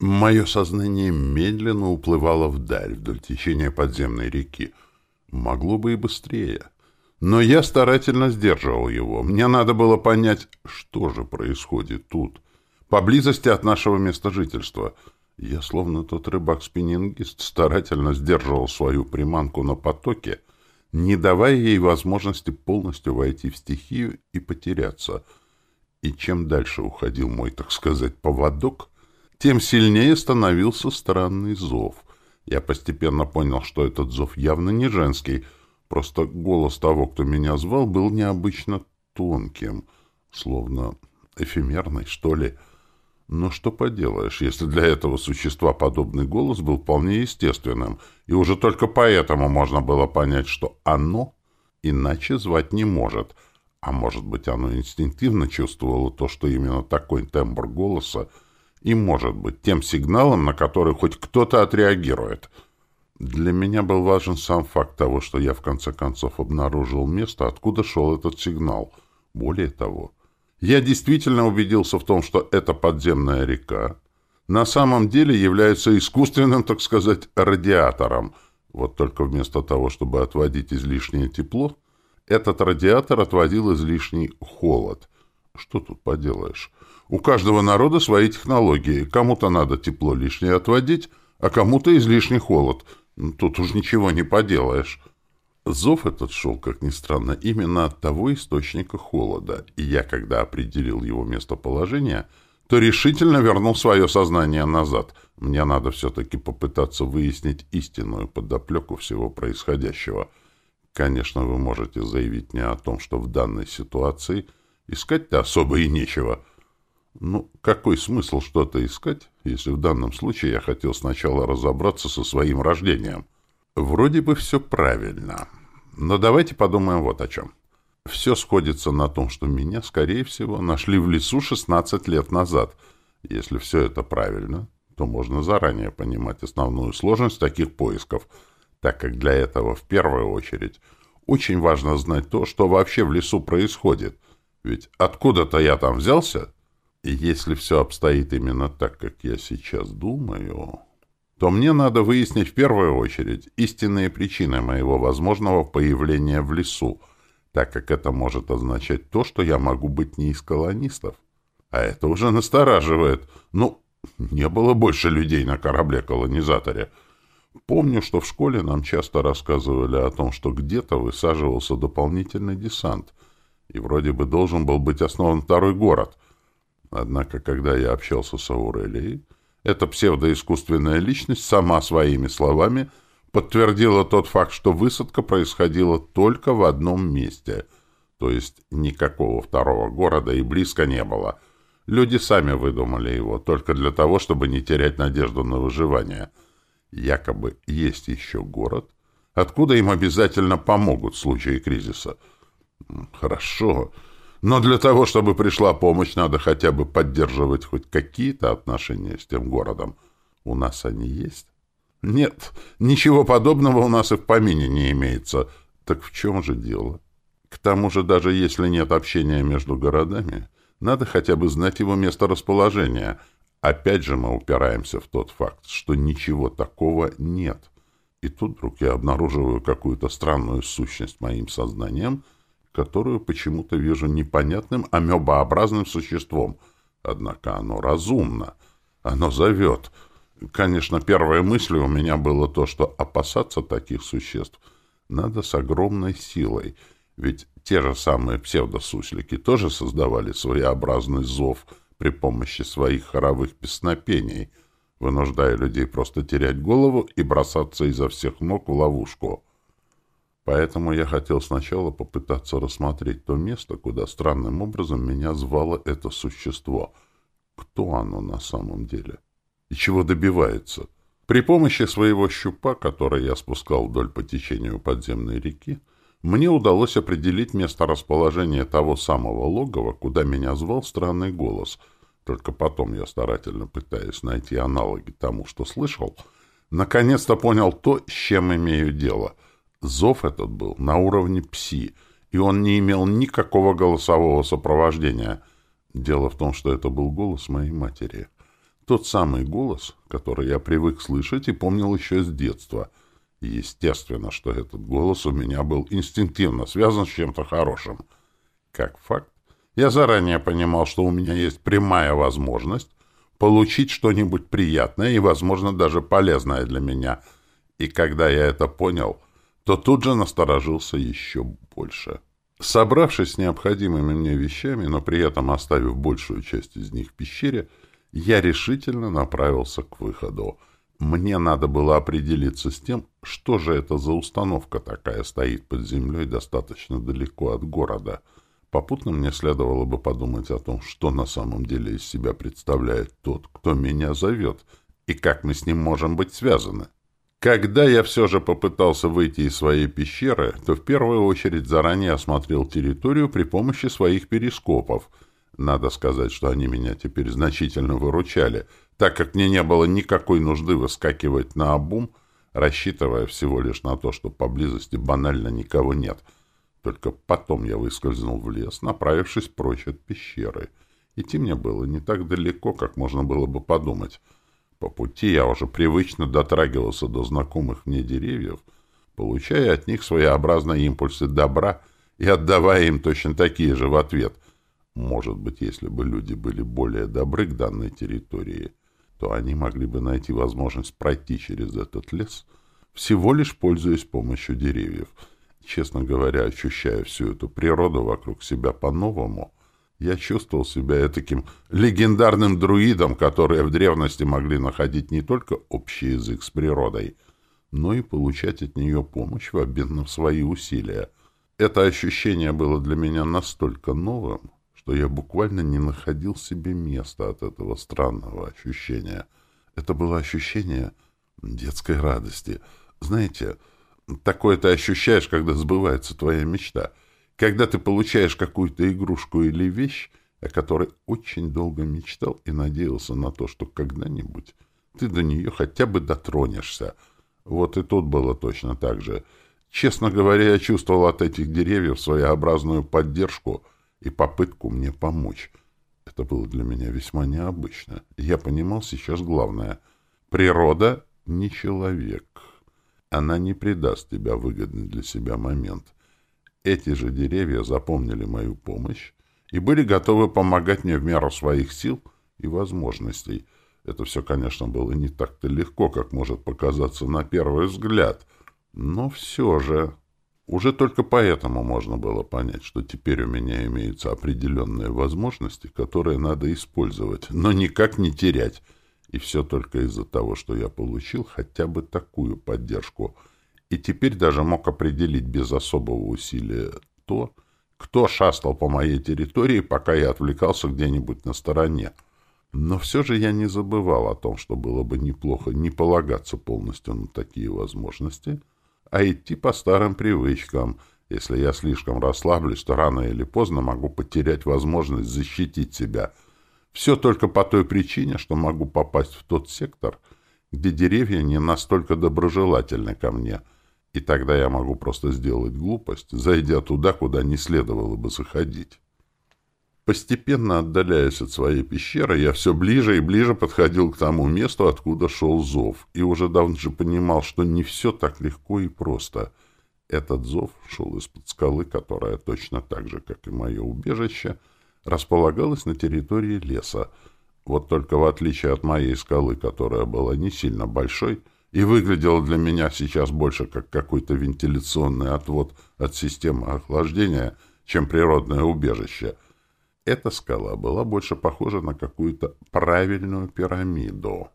Мое сознание медленно уплывало вдаль, вдоль течения подземной реки. Могло бы и быстрее. Но я старательно сдерживал его. Мне надо было понять, что же происходит тут, поблизости от нашего места жительства. Я, словно тот рыбак-спиннингист, старательно сдерживал свою приманку на потоке, не давая ей возможности полностью войти в стихию и потеряться. И чем дальше уходил мой, так сказать, поводок, тем сильнее становился странный зов. Я постепенно понял, что этот зов явно не женский, просто голос того, кто меня звал, был необычно тонким, словно эфемерный, что ли. Но что поделаешь, если для этого существа подобный голос был вполне естественным, и уже только поэтому можно было понять, что оно иначе звать не может, а может быть оно инстинктивно чувствовало то, что именно такой тембр голоса и может быть тем сигналом, на который хоть кто-то отреагирует. Для меня был важен сам факт того, что я в конце концов обнаружил место, откуда шел этот сигнал. Более того, я действительно убедился в том, что эта подземная река на самом деле является искусственным, так сказать, радиатором. Вот только вместо того, чтобы отводить излишнее тепло, этот радиатор отводил излишний холод. Что тут поделаешь? У каждого народа свои технологии. Кому-то надо тепло лишнее отводить, а кому-то излишний холод. Тут уж ничего не поделаешь. Зов этот шел, как ни странно, именно от того источника холода, и я, когда определил его местоположение, то решительно вернул свое сознание назад. Мне надо все-таки попытаться выяснить истинную подоплеку всего происходящего. Конечно, вы можете заявить мне о том, что в данной ситуации искать-то особо и нечего — ну, какой смысл что-то искать, если в данном случае я хотел сначала разобраться со своим рождением? Вроде бы все правильно. Но давайте подумаем вот о чем. Все сходится на том, что меня, скорее всего, нашли в лесу 16 лет назад. Если все это правильно, то можно заранее понимать основную сложность таких поисков, так как для этого в первую очередь очень важно знать то, что вообще в лесу происходит. Ведь откуда-то я там взялся, если все обстоит именно так, как я сейчас думаю, то мне надо выяснить в первую очередь истинные причины моего возможного появления в лесу, так как это может означать то, что я могу быть не из колонистов. А это уже настораживает. Ну, не было больше людей на корабле-колонизаторе. Помню, что в школе нам часто рассказывали о том, что где-то высаживался дополнительный десант, и вроде бы должен был быть основан второй город — Однако, когда я общался с Аурелией, эта псевдоискусственная личность сама своими словами подтвердила тот факт, что высадка происходила только в одном месте, то есть никакого второго города и близко не было. Люди сами выдумали его, только для того, чтобы не терять надежду на выживание. Якобы есть еще город, откуда им обязательно помогут в случае кризиса. Хорошо. Но для того, чтобы пришла помощь, надо хотя бы поддерживать хоть какие-то отношения с тем городом. У нас они есть? Нет, ничего подобного у нас и в помине не имеется. Так в чем же дело? К тому же, даже если нет общения между городами, надо хотя бы знать его месторасположение. Опять же мы упираемся в тот факт, что ничего такого нет. И тут вдруг я обнаруживаю какую-то странную сущность моим сознанием — которую почему-то вижу непонятным амебообразным существом. Однако оно разумно. Оно зовет. Конечно, первой мыслью у меня было то, что опасаться таких существ надо с огромной силой, ведь те же самые псевдосуслики тоже создавали своеобразный зов при помощи своих хоровых песнопений, вынуждая людей просто терять голову и бросаться изо всех ног в ловушку. Поэтому я хотел сначала попытаться рассмотреть то место, куда странным образом меня звало это существо. Кто оно на самом деле? И чего добивается? При помощи своего щупа, который я спускал вдоль по течению подземной реки, мне удалось определить место расположения того самого логова, куда меня звал странный голос. Только потом я старательно пытаясь найти аналоги тому, что слышал, наконец-то понял то, с чем имею дело — Зов этот был на уровне пси, и он не имел никакого голосового сопровождения. Дело в том, что это был голос моей матери. Тот самый голос, который я привык слышать и помнил еще с детства. естественно, что этот голос у меня был инстинктивно связан с чем-то хорошим. Как факт, я заранее понимал, что у меня есть прямая возможность получить что-нибудь приятное и, возможно, даже полезное для меня. И когда я это понял, то тут же насторожился еще больше. Собравшись с необходимыми мне вещами, но при этом оставив большую часть из них в пещере, я решительно направился к выходу. Мне надо было определиться с тем, что же это за установка такая стоит под землей достаточно далеко от города. Попутно мне следовало бы подумать о том, что на самом деле из себя представляет тот, кто меня зовет, и как мы с ним можем быть связаны. Когда я все же попытался выйти из своей пещеры, то в первую очередь заранее осмотрел территорию при помощи своих перископов — надо сказать, что они меня теперь значительно выручали, так как мне не было никакой нужды выскакивать на обум, рассчитывая всего лишь на то, что поблизости банально никого нет. Только потом я выскользнул в лес, направившись прочь от пещеры. Идти мне было не так далеко, как можно было бы подумать. По пути я уже привычно дотрагивался до знакомых мне деревьев, получая от них своеобразные импульсы добра и отдавая им точно такие же в ответ — может быть, если бы люди были более добры к данной территории, то они могли бы найти возможность пройти через этот лес, всего лишь пользуясь помощью деревьев. Честно говоря, ощущая всю эту природу вокруг себя по-новому, я чувствовал себя таким легендарным друидом, которые в древности могли находить не только общий язык с природой, но и получать от нее помощь в обмен на свои усилия. Это ощущение было для меня настолько новым, что я буквально не находил себе места от этого странного ощущения. Это было ощущение детской радости. Знаете, такое ты ощущаешь, когда сбывается твоя мечта. Когда ты получаешь какую-то игрушку или вещь, о которой очень долго мечтал и надеялся на то, что когда-нибудь ты до нее хотя бы дотронешься. Вот и тут было точно так же. Честно говоря, я чувствовал от этих деревьев своеобразную поддержку — и попытку мне помочь. Это было для меня весьма необычно. Я понимал сейчас главное. Природа не человек. Она не предаст тебя выгодный для себя момент. Эти же деревья запомнили мою помощь и были готовы помогать мне в меру своих сил и возможностей. Это все, конечно, было не так-то легко, как может показаться на первый взгляд. Но все же... Уже только поэтому можно было понять, что теперь у меня имеются определенные возможности, которые надо использовать, но никак не терять. И все только из-за того, что я получил хотя бы такую поддержку. И теперь даже мог определить без особого усилия то, кто шастал по моей территории, пока я отвлекался где-нибудь на стороне. Но все же я не забывал о том, что было бы неплохо не полагаться полностью на такие возможности — а идти по старым привычкам. Если я слишком расслаблюсь, то рано или поздно могу потерять возможность защитить себя. Все только по той причине, что могу попасть в тот сектор, где деревья не настолько доброжелательны ко мне. И тогда я могу просто сделать глупость, зайдя туда, куда не следовало бы заходить. Постепенно отдаляясь от своей пещеры, я все ближе и ближе подходил к тому месту, откуда шел зов, и уже давно же понимал, что не все так легко и просто. Этот зов шел из-под скалы, которая точно так же, как и мое убежище, располагалась на территории леса. Вот только в отличие от моей скалы, которая была не сильно большой и выглядела для меня сейчас больше как какой-то вентиляционный отвод от системы охлаждения, чем природное убежище — эта скала была больше похожа на какую-то правильную пирамиду.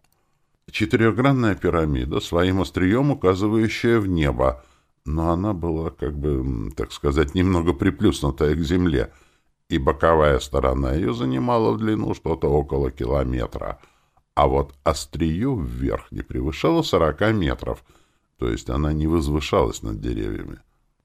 Четырехгранная пирамида, своим острием указывающая в небо, но она была, как бы, так сказать, немного приплюснутая к земле, и боковая сторона ее занимала в длину что-то около километра, а вот острие вверх не превышало сорока метров, то есть она не возвышалась над деревьями.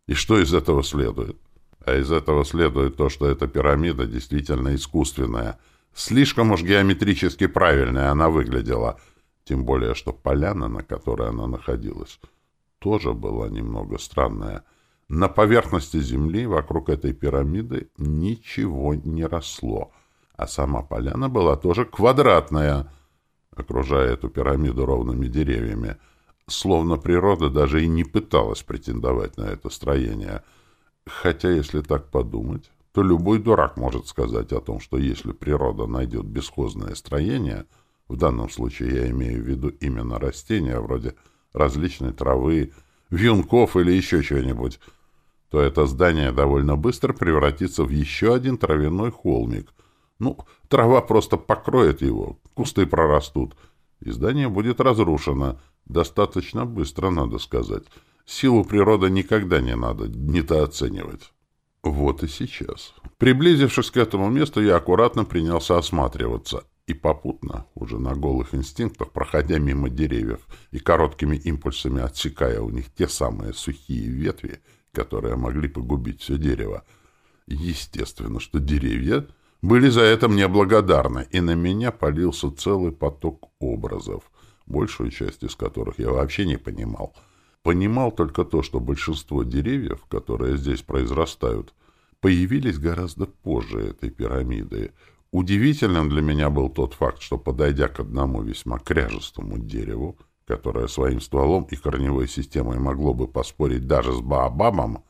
И что из этого следует? А из этого следует то, что эта пирамида действительно искусственная. Слишком уж геометрически правильная она выглядела. Тем более, что поляна, на которой она находилась, тоже была немного странная. На поверхности земли вокруг этой пирамиды ничего не росло, а сама поляна была тоже квадратная. Окружая эту пирамиду ровными деревьями, словно природа даже и не пыталась претендовать на это строение. Хотя, если так подумать, то любой дурак может сказать о том, что если природа найдет бесхозное строение, в данном случае я имею в виду именно растения, вроде различной травы, вьюнков или еще чего-нибудь, то это здание довольно быстро превратится в еще один травяной холмик. Ну, трава просто покроет его, кусты прорастут, и здание будет разрушено. Достаточно быстро, надо сказать. Силу природы никогда не надо недооценивать. Вот и сейчас. Приблизившись к этому месту, я аккуратно принялся осматриваться и попутно, уже на голых инстинктах, проходя мимо деревьев и короткими импульсами отсекая у них те самые сухие ветви, которые могли погубить все дерево. Естественно, что деревья были за это мне благодарны, и на меня полился целый поток образов, большую часть из которых я вообще не понимал. Понимал только то, что большинство деревьев, которые здесь произрастают, появились гораздо позже этой пирамиды. Удивительным для меня был тот факт, что, подойдя к одному весьма кряжестому дереву, которое своим стволом и корневой системой могло бы поспорить даже с Баобабом,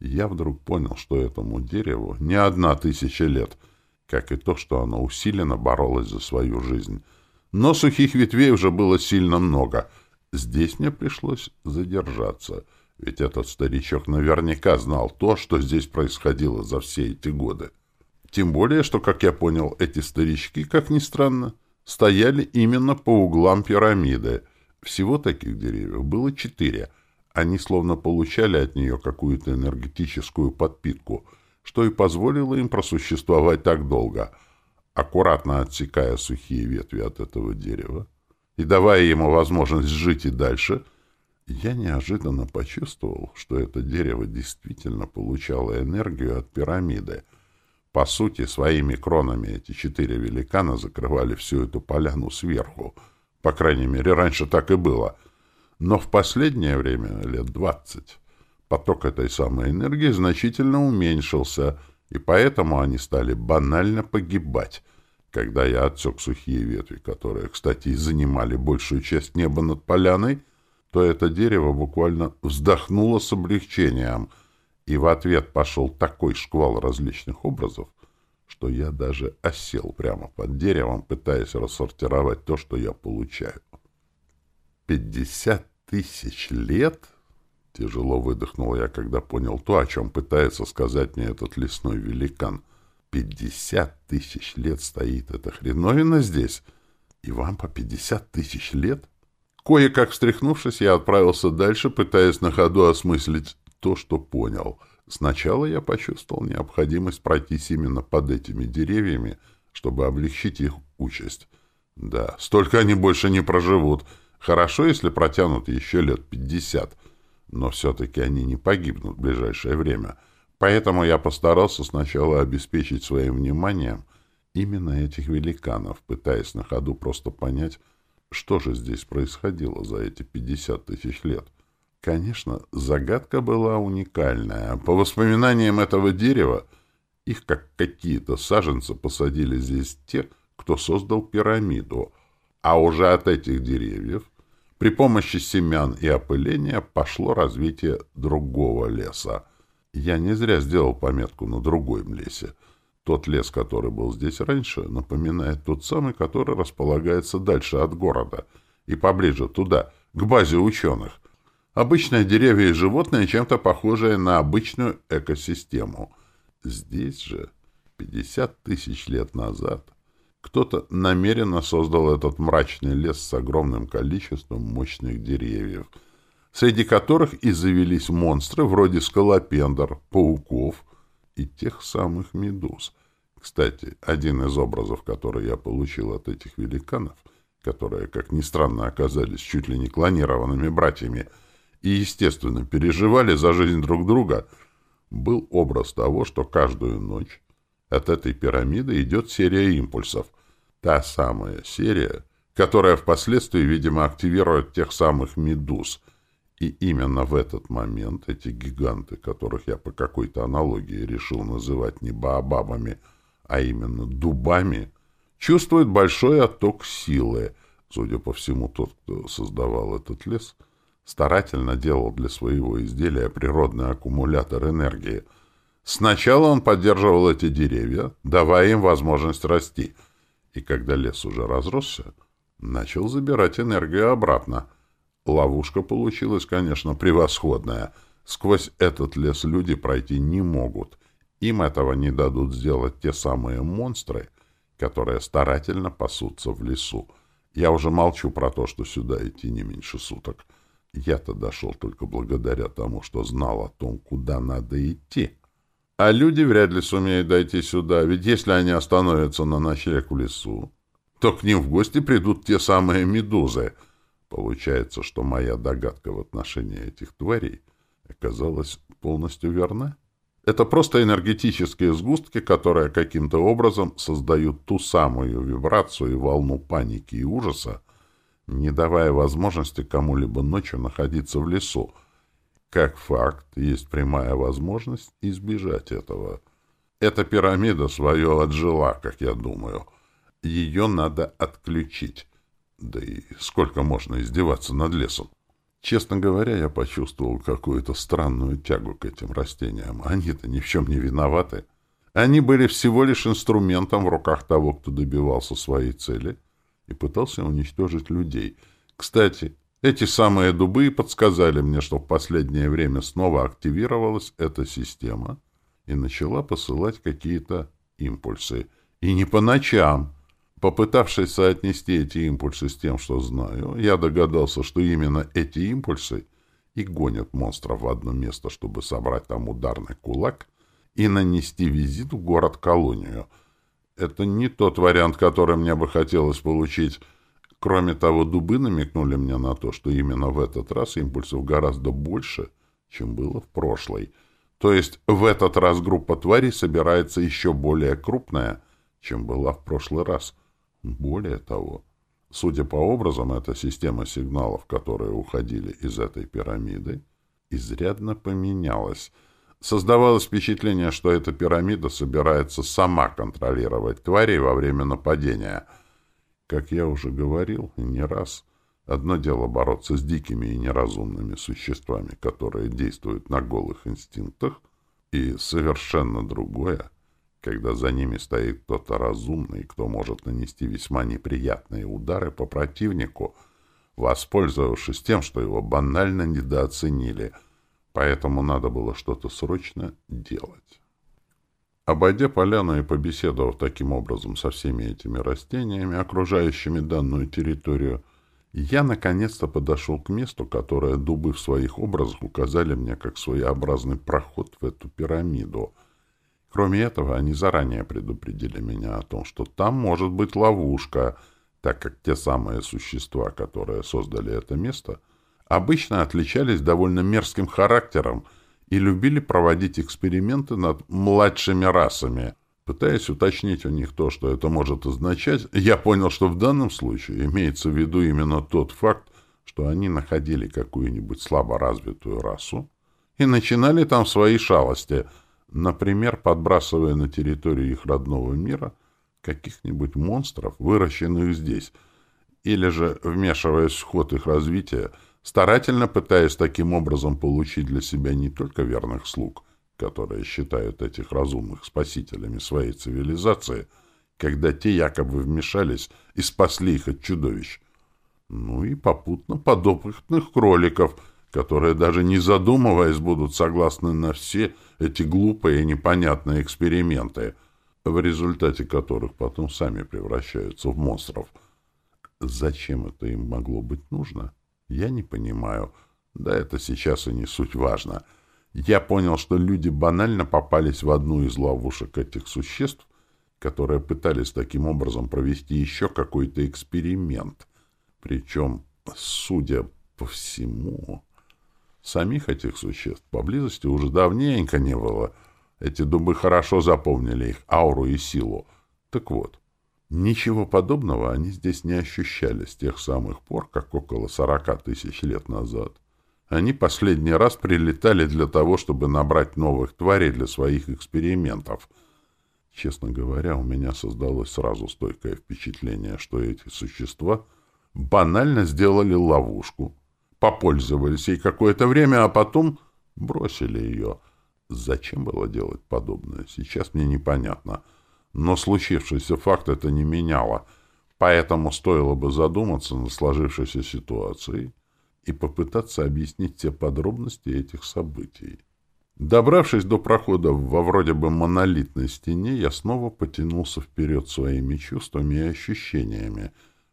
я вдруг понял, что этому дереву не одна тысяча лет — как и то, что оно усиленно боролось за свою жизнь. Но сухих ветвей уже было сильно много. Здесь мне пришлось задержаться, ведь этот старичок наверняка знал то, что здесь происходило за все эти годы. Тем более, что, как я понял, эти старички, как ни странно, стояли именно по углам пирамиды. Всего таких деревьев было четыре. Они словно получали от нее какую-то энергетическую подпитку — что и позволило им просуществовать так долго, аккуратно отсекая сухие ветви от этого дерева и давая ему возможность жить и дальше, я неожиданно почувствовал, что это дерево действительно получало энергию от пирамиды. По сути, своими кронами эти четыре великана закрывали всю эту поляну сверху. По крайней мере, раньше так и было. Но в последнее время, лет двадцать, Поток этой самой энергии значительно уменьшился, и поэтому они стали банально погибать. Когда я отсек сухие ветви, которые, кстати, занимали большую часть неба над поляной, то это дерево буквально вздохнуло с облегчением, и в ответ пошел такой шквал различных образов, что я даже осел прямо под деревом, пытаясь рассортировать то, что я получаю. Пятьдесят тысяч лет — Тяжело выдохнул я, когда понял то, о чем пытается сказать мне этот лесной великан. Пятьдесят тысяч лет стоит эта хреновина здесь, и вам по пятьдесят тысяч лет? Кое-как встряхнувшись, я отправился дальше, пытаясь на ходу осмыслить то, что понял. Сначала я почувствовал необходимость пройтись именно под этими деревьями, чтобы облегчить их участь. Да, столько они больше не проживут. Хорошо, если протянут еще лет пятьдесят — но все-таки они не погибнут в ближайшее время. Поэтому я постарался сначала обеспечить своим вниманием именно этих великанов, пытаясь на ходу просто понять, что же здесь происходило за эти 50 тысяч лет. Конечно, загадка была уникальная. По воспоминаниям этого дерева, их как какие-то саженцы посадили здесь те, кто создал пирамиду, а уже от этих деревьев при помощи семян и опыления пошло развитие другого леса. Я не зря сделал пометку на другом лесе. Тот лес, который был здесь раньше, напоминает тот самый, который располагается дальше от города и поближе туда, к базе ученых. Обычные деревья и животные чем-то похожие на обычную экосистему. Здесь же, 50 тысяч лет назад, кто-то намеренно создал этот мрачный лес с огромным количеством мощных деревьев, среди которых и завелись монстры вроде скалопендр, пауков и тех самых медуз. Кстати, один из образов, который я получил от этих великанов, которые, как ни странно, оказались чуть ли не клонированными братьями и, естественно, переживали за жизнь друг друга, был образ того, что каждую ночь от этой пирамиды идет серия импульсов. Та самая серия, которая впоследствии, видимо, активирует тех самых медуз. И именно в этот момент эти гиганты, которых я по какой-то аналогии решил называть не баобабами, а именно дубами, чувствуют большой отток силы. Судя по всему, тот, кто создавал этот лес, старательно делал для своего изделия природный аккумулятор энергии. Сначала он поддерживал эти деревья, давая им возможность расти, и когда лес уже разросся, начал забирать энергию обратно. Ловушка получилась, конечно, превосходная. Сквозь этот лес люди пройти не могут. Им этого не дадут сделать те самые монстры, которые старательно пасутся в лесу. Я уже молчу про то, что сюда идти не меньше суток. Я-то дошел только благодаря тому, что знал о том, куда надо идти. А люди вряд ли сумеют дойти сюда, ведь если они остановятся на ночлег в лесу, то к ним в гости придут те самые медузы. Получается, что моя догадка в отношении этих тварей оказалась полностью верна? Это просто энергетические сгустки, которые каким-то образом создают ту самую вибрацию и волну паники и ужаса, не давая возможности кому-либо ночью находиться в лесу. Как факт, есть прямая возможность избежать этого. Эта пирамида свое отжила, как я думаю. Ее надо отключить. Да и сколько можно издеваться над лесом? Честно говоря, я почувствовал какую-то странную тягу к этим растениям. Они-то ни в чем не виноваты. Они были всего лишь инструментом в руках того, кто добивался своей цели и пытался уничтожить людей. Кстати, эти самые дубы подсказали мне, что в последнее время снова активировалась эта система и начала посылать какие-то импульсы. И не по ночам, Попытавшись соотнести эти импульсы с тем, что знаю, я догадался, что именно эти импульсы и гонят монстров в одно место, чтобы собрать там ударный кулак и нанести визит в город-колонию. Это не тот вариант, который мне бы хотелось получить. Кроме того, дубы намекнули мне на то, что именно в этот раз импульсов гораздо больше, чем было в прошлой. То есть в этот раз группа тварей собирается еще более крупная, чем была в прошлый раз — более того, судя по образам, эта система сигналов, которые уходили из этой пирамиды, изрядно поменялась. Создавалось впечатление, что эта пирамида собирается сама контролировать тварей во время нападения. Как я уже говорил не раз, одно дело бороться с дикими и неразумными существами, которые действуют на голых инстинктах, и совершенно другое — когда за ними стоит кто-то разумный, кто может нанести весьма неприятные удары по противнику, воспользовавшись тем, что его банально недооценили, поэтому надо было что-то срочно делать. Обойдя поляну и побеседовав таким образом со всеми этими растениями, окружающими данную территорию, я наконец-то подошел к месту, которое дубы в своих образах указали мне как своеобразный проход в эту пирамиду — Кроме этого, они заранее предупредили меня о том, что там может быть ловушка, так как те самые существа, которые создали это место, обычно отличались довольно мерзким характером и любили проводить эксперименты над младшими расами. Пытаясь уточнить у них то, что это может означать, я понял, что в данном случае имеется в виду именно тот факт, что они находили какую-нибудь слабо развитую расу и начинали там свои шалости — Например, подбрасывая на территорию их родного мира каких-нибудь монстров, выращенных здесь, или же, вмешиваясь в ход их развития, старательно пытаясь таким образом получить для себя не только верных слуг, которые считают этих разумных спасителями своей цивилизации, когда те якобы вмешались и спасли их от чудовищ, ну и попутно подопытных кроликов — которые даже не задумываясь будут согласны на все эти глупые и непонятные эксперименты, в результате которых потом сами превращаются в монстров. Зачем это им могло быть нужно? Я не понимаю. Да это сейчас и не суть важно. Я понял, что люди банально попались в одну из ловушек этих существ, которые пытались таким образом провести еще какой-то эксперимент. Причем, судя по всему... Самих этих существ поблизости уже давненько не было. Эти дубы хорошо запомнили их ауру и силу. Так вот, ничего подобного они здесь не ощущали с тех самых пор, как около сорока тысяч лет назад. Они последний раз прилетали для того, чтобы набрать новых тварей для своих экспериментов. Честно говоря, у меня создалось сразу стойкое впечатление, что эти существа банально сделали ловушку, попользовались ей какое-то время, а потом бросили ее. Зачем было делать подобное, сейчас мне непонятно. Но случившийся факт это не меняло, поэтому стоило бы задуматься над сложившейся ситуацией и попытаться объяснить все подробности этих событий. Добравшись до прохода во вроде бы монолитной стене, я снова потянулся вперед своими чувствами и ощущениями,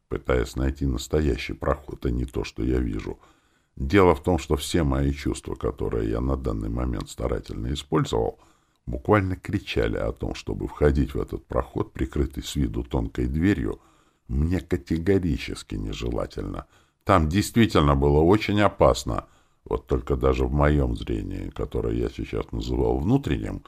пытаясь найти настоящий проход, а не то, что я вижу. Дело в том, что все мои чувства, которые я на данный момент старательно использовал, буквально кричали о том, чтобы входить в этот проход, прикрытый с виду тонкой дверью, мне категорически нежелательно. Там действительно было очень опасно — вот только даже в моем зрении, которое я сейчас называл внутренним,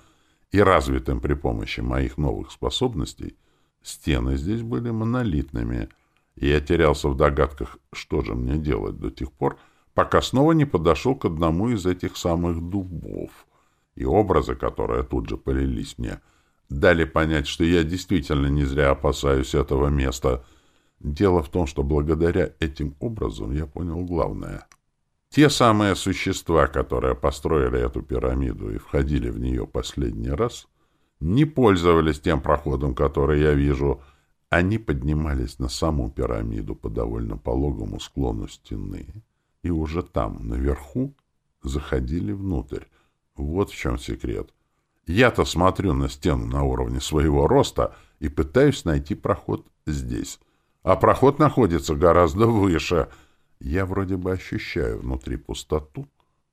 и развитым при помощи моих новых способностей, стены здесь были монолитными, и я терялся в догадках, что же мне делать до тех пор, пока снова не подошел к одному из этих самых дубов. И образы, которые тут же полились мне, дали понять, что я действительно не зря опасаюсь этого места. Дело в том, что благодаря этим образом я понял главное — те самые существа, которые построили эту пирамиду и входили в нее последний раз, не пользовались тем проходом, который я вижу. Они поднимались на саму пирамиду по довольно пологому склону стены и уже там, наверху, заходили внутрь. Вот в чем секрет. Я-то смотрю на стену на уровне своего роста и пытаюсь найти проход здесь. А проход находится гораздо выше — я вроде бы ощущаю внутри пустоту,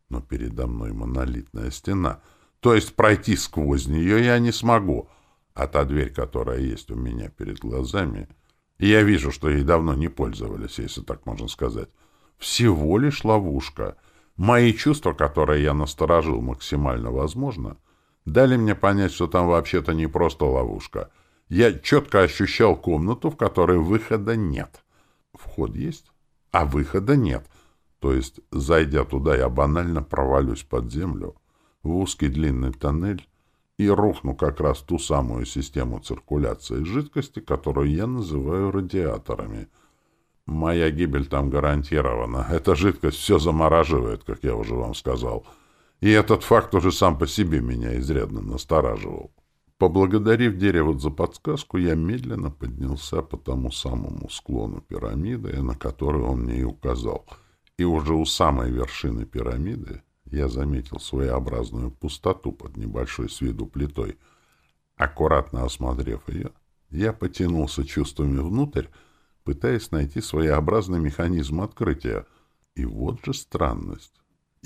но передо мной монолитная стена. То есть пройти сквозь нее я не смогу. А та дверь, которая есть у меня перед глазами, я вижу, что ей давно не пользовались, если так можно сказать, всего лишь ловушка. Мои чувства, которые я насторожил максимально возможно, дали мне понять, что там вообще-то не просто ловушка. Я четко ощущал комнату, в которой выхода нет. Вход есть? а выхода нет. То есть, зайдя туда, я банально провалюсь под землю, в узкий длинный тоннель, и рухну как раз ту самую систему циркуляции жидкости, которую я называю радиаторами. Моя гибель там гарантирована. Эта жидкость все замораживает, как я уже вам сказал. И этот факт уже сам по себе меня изрядно настораживал. Поблагодарив дерево за подсказку, я медленно поднялся по тому самому склону пирамиды, на который он мне и указал. И уже у самой вершины пирамиды я заметил своеобразную пустоту под небольшой с виду плитой. Аккуратно осмотрев ее, я потянулся чувствами внутрь, пытаясь найти своеобразный механизм открытия. И вот же странность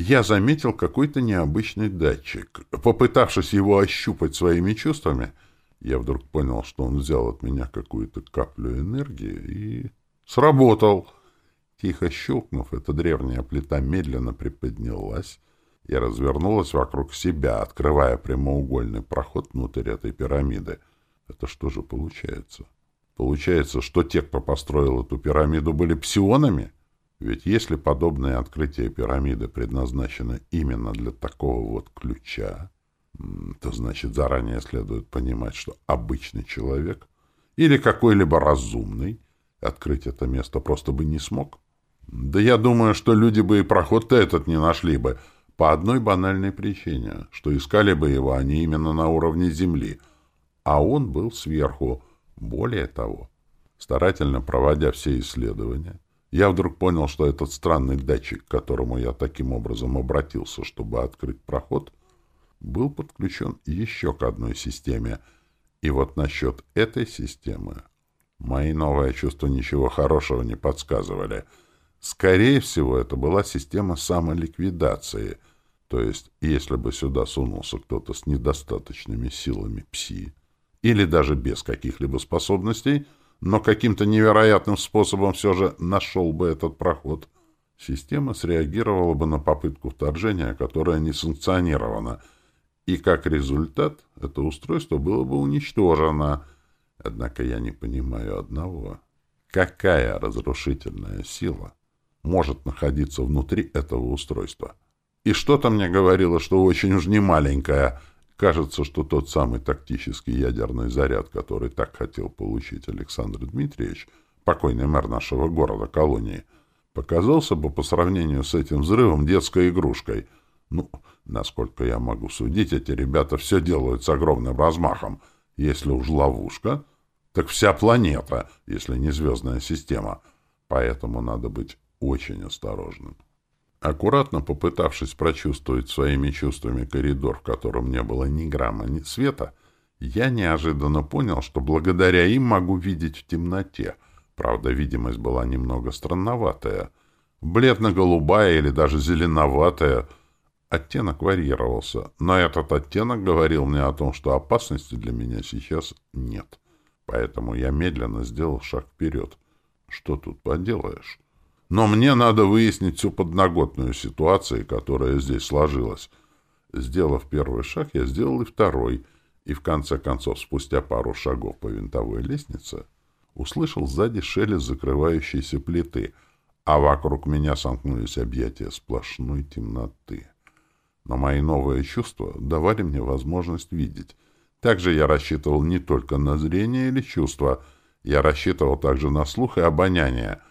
я заметил какой-то необычный датчик. Попытавшись его ощупать своими чувствами, я вдруг понял, что он взял от меня какую-то каплю энергии и... Сработал! Тихо щелкнув, эта древняя плита медленно приподнялась и развернулась вокруг себя, открывая прямоугольный проход внутрь этой пирамиды. Это что же получается? Получается, что те, кто построил эту пирамиду, были псионами? — ведь если подобное открытие пирамиды предназначено именно для такого вот ключа, то значит заранее следует понимать, что обычный человек или какой-либо разумный открыть это место просто бы не смог. Да я думаю, что люди бы и проход-то этот не нашли бы, по одной банальной причине, что искали бы его они именно на уровне Земли, а он был сверху. Более того, старательно проводя все исследования, я вдруг понял, что этот странный датчик, к которому я таким образом обратился, чтобы открыть проход, был подключен еще к одной системе. И вот насчет этой системы мои новые чувства ничего хорошего не подсказывали. Скорее всего, это была система самоликвидации. То есть, если бы сюда сунулся кто-то с недостаточными силами пси, или даже без каких-либо способностей — но каким-то невероятным способом все же нашел бы этот проход, система среагировала бы на попытку вторжения, которая не санкционирована, и как результат это устройство было бы уничтожено. Однако я не понимаю одного. Какая разрушительная сила может находиться внутри этого устройства? И что-то мне говорило, что очень уж не маленькая, Кажется, что тот самый тактический ядерный заряд, который так хотел получить Александр Дмитриевич, покойный мэр нашего города, колонии, показался бы по сравнению с этим взрывом детской игрушкой. Ну, насколько я могу судить, эти ребята все делают с огромным размахом. Если уж ловушка, так вся планета, если не звездная система. Поэтому надо быть очень осторожным. Аккуратно попытавшись прочувствовать своими чувствами коридор, в котором не было ни грамма, ни света, я неожиданно понял, что благодаря им могу видеть в темноте. Правда, видимость была немного странноватая. Бледно-голубая или даже зеленоватая. Оттенок варьировался, но этот оттенок говорил мне о том, что опасности для меня сейчас нет. Поэтому я медленно сделал шаг вперед. Что тут поделаешь? Но мне надо выяснить всю подноготную ситуацию, которая здесь сложилась. Сделав первый шаг, я сделал и второй, и в конце концов, спустя пару шагов по винтовой лестнице, услышал сзади шелест закрывающейся плиты, а вокруг меня сомкнулись объятия сплошной темноты. Но мои новые чувства давали мне возможность видеть. Также я рассчитывал не только на зрение или чувства, я рассчитывал также на слух и обоняние —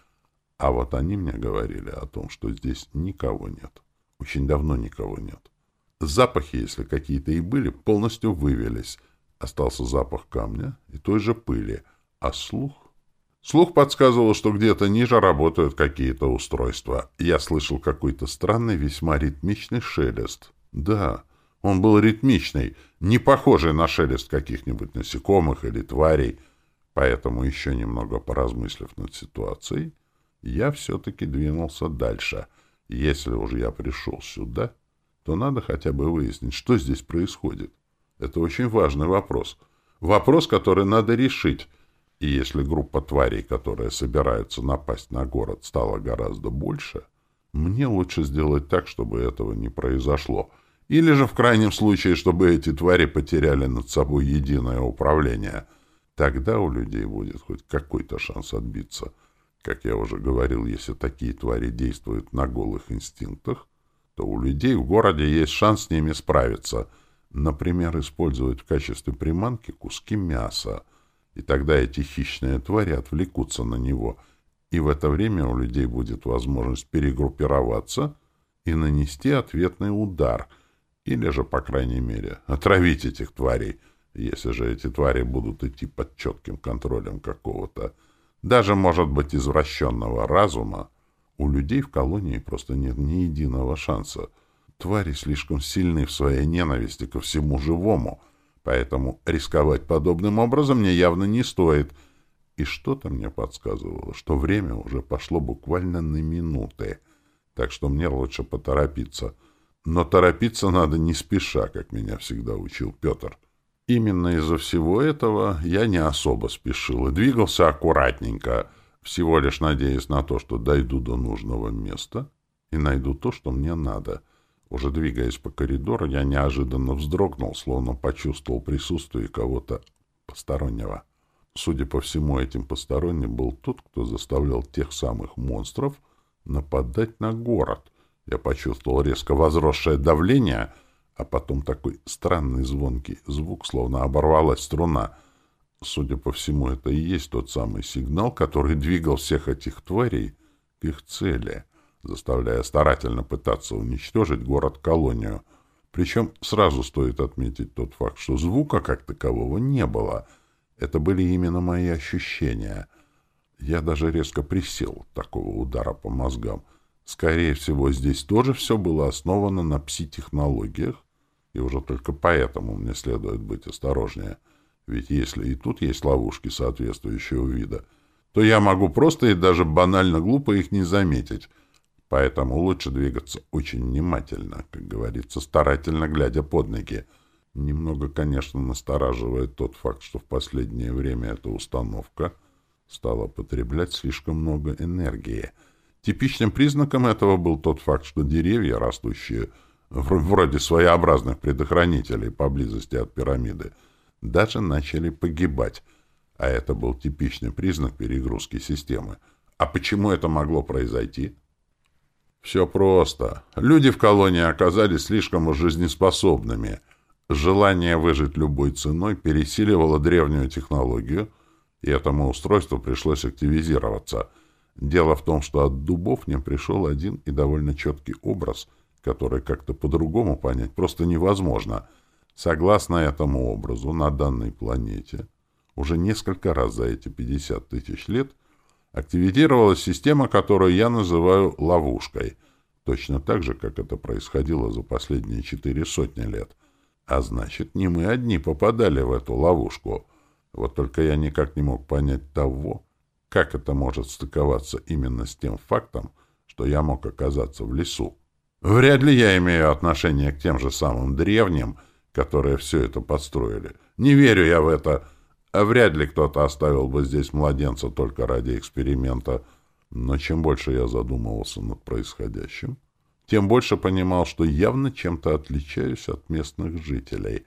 а вот они мне говорили о том, что здесь никого нет. Очень давно никого нет. Запахи, если какие-то и были, полностью вывелись. Остался запах камня и той же пыли. А слух? Слух подсказывал, что где-то ниже работают какие-то устройства. Я слышал какой-то странный, весьма ритмичный шелест. Да, он был ритмичный, не похожий на шелест каких-нибудь насекомых или тварей. Поэтому, еще немного поразмыслив над ситуацией, я все-таки двинулся дальше. Если уж я пришел сюда, то надо хотя бы выяснить, что здесь происходит. Это очень важный вопрос. Вопрос, который надо решить. И если группа тварей, которые собираются напасть на город, стала гораздо больше, мне лучше сделать так, чтобы этого не произошло. Или же, в крайнем случае, чтобы эти твари потеряли над собой единое управление. Тогда у людей будет хоть какой-то шанс отбиться. Как я уже говорил, если такие твари действуют на голых инстинктах, то у людей в городе есть шанс с ними справиться. Например, использовать в качестве приманки куски мяса. И тогда эти хищные твари отвлекутся на него. И в это время у людей будет возможность перегруппироваться и нанести ответный удар. Или же, по крайней мере, отравить этих тварей, если же эти твари будут идти под четким контролем какого-то даже, может быть, извращенного разума, у людей в колонии просто нет ни единого шанса. Твари слишком сильны в своей ненависти ко всему живому, поэтому рисковать подобным образом мне явно не стоит. И что-то мне подсказывало, что время уже пошло буквально на минуты, так что мне лучше поторопиться. Но торопиться надо не спеша, как меня всегда учил Петр. — Именно из-за всего этого я не особо спешил и двигался аккуратненько, всего лишь надеясь на то, что дойду до нужного места и найду то, что мне надо. Уже двигаясь по коридору, я неожиданно вздрогнул, словно почувствовал присутствие кого-то постороннего. Судя по всему, этим посторонним был тот, кто заставлял тех самых монстров нападать на город. Я почувствовал резко возросшее давление — а потом такой странный звонкий звук, словно оборвалась струна. Судя по всему, это и есть тот самый сигнал, который двигал всех этих тварей к их цели, заставляя старательно пытаться уничтожить город-колонию. Причем сразу стоит отметить тот факт, что звука как такового не было. Это были именно мои ощущения. Я даже резко присел от такого удара по мозгам. Скорее всего, здесь тоже все было основано на пси-технологиях, и уже только поэтому мне следует быть осторожнее. Ведь если и тут есть ловушки соответствующего вида, то я могу просто и даже банально глупо их не заметить. Поэтому лучше двигаться очень внимательно, как говорится, старательно глядя под ноги. Немного, конечно, настораживает тот факт, что в последнее время эта установка стала потреблять слишком много энергии. Типичным признаком этого был тот факт, что деревья, растущие вроде своеобразных предохранителей поблизости от пирамиды, даже начали погибать, а это был типичный признак перегрузки системы. А почему это могло произойти? Все просто. Люди в колонии оказались слишком уж жизнеспособными. Желание выжить любой ценой пересиливало древнюю технологию, и этому устройству пришлось активизироваться. Дело в том, что от дубов мне пришел один и довольно четкий образ, который как-то по-другому понять просто невозможно. Согласно этому образу, на данной планете уже несколько раз за эти 50 тысяч лет активизировалась система, которую я называю «ловушкой», точно так же, как это происходило за последние четыре сотни лет. А значит, не мы одни попадали в эту ловушку. Вот только я никак не мог понять того, как это может стыковаться именно с тем фактом, что я мог оказаться в лесу. Вряд ли я имею отношение к тем же самым древним, которые все это подстроили. Не верю я в это. А вряд ли кто-то оставил бы здесь младенца только ради эксперимента — но чем больше я задумывался над происходящим, тем больше понимал, что явно чем-то отличаюсь от местных жителей.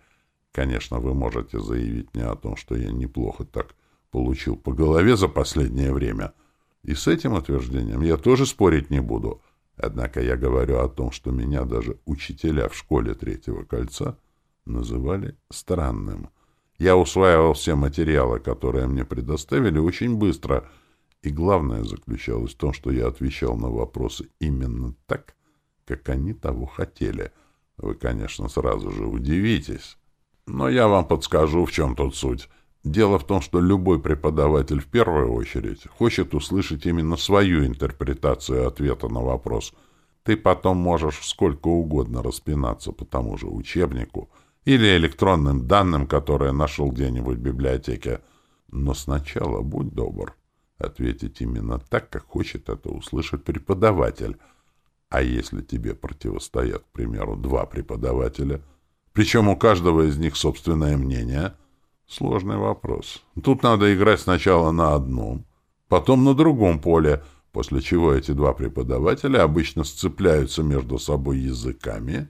Конечно, вы можете заявить мне о том, что я неплохо так получил по голове за последнее время. И с этим утверждением я тоже спорить не буду. Однако я говорю о том, что меня даже учителя в школе Третьего кольца называли странным. Я усваивал все материалы, которые мне предоставили, очень быстро — и главное заключалось в том, что я отвечал на вопросы именно так, как они того хотели. Вы, конечно, сразу же удивитесь. Но я вам подскажу, в чем тут суть. Дело в том, что любой преподаватель в первую очередь хочет услышать именно свою интерпретацию ответа на вопрос. Ты потом можешь сколько угодно распинаться по тому же учебнику или электронным данным, которые нашел где-нибудь в библиотеке. Но сначала будь добр ответить именно так, как хочет это услышать преподаватель. А если тебе противостоят, к примеру, два преподавателя, причем у каждого из них собственное мнение, сложный вопрос. Тут надо играть сначала на одном, потом на другом поле, после чего эти два преподавателя обычно сцепляются между собой языками,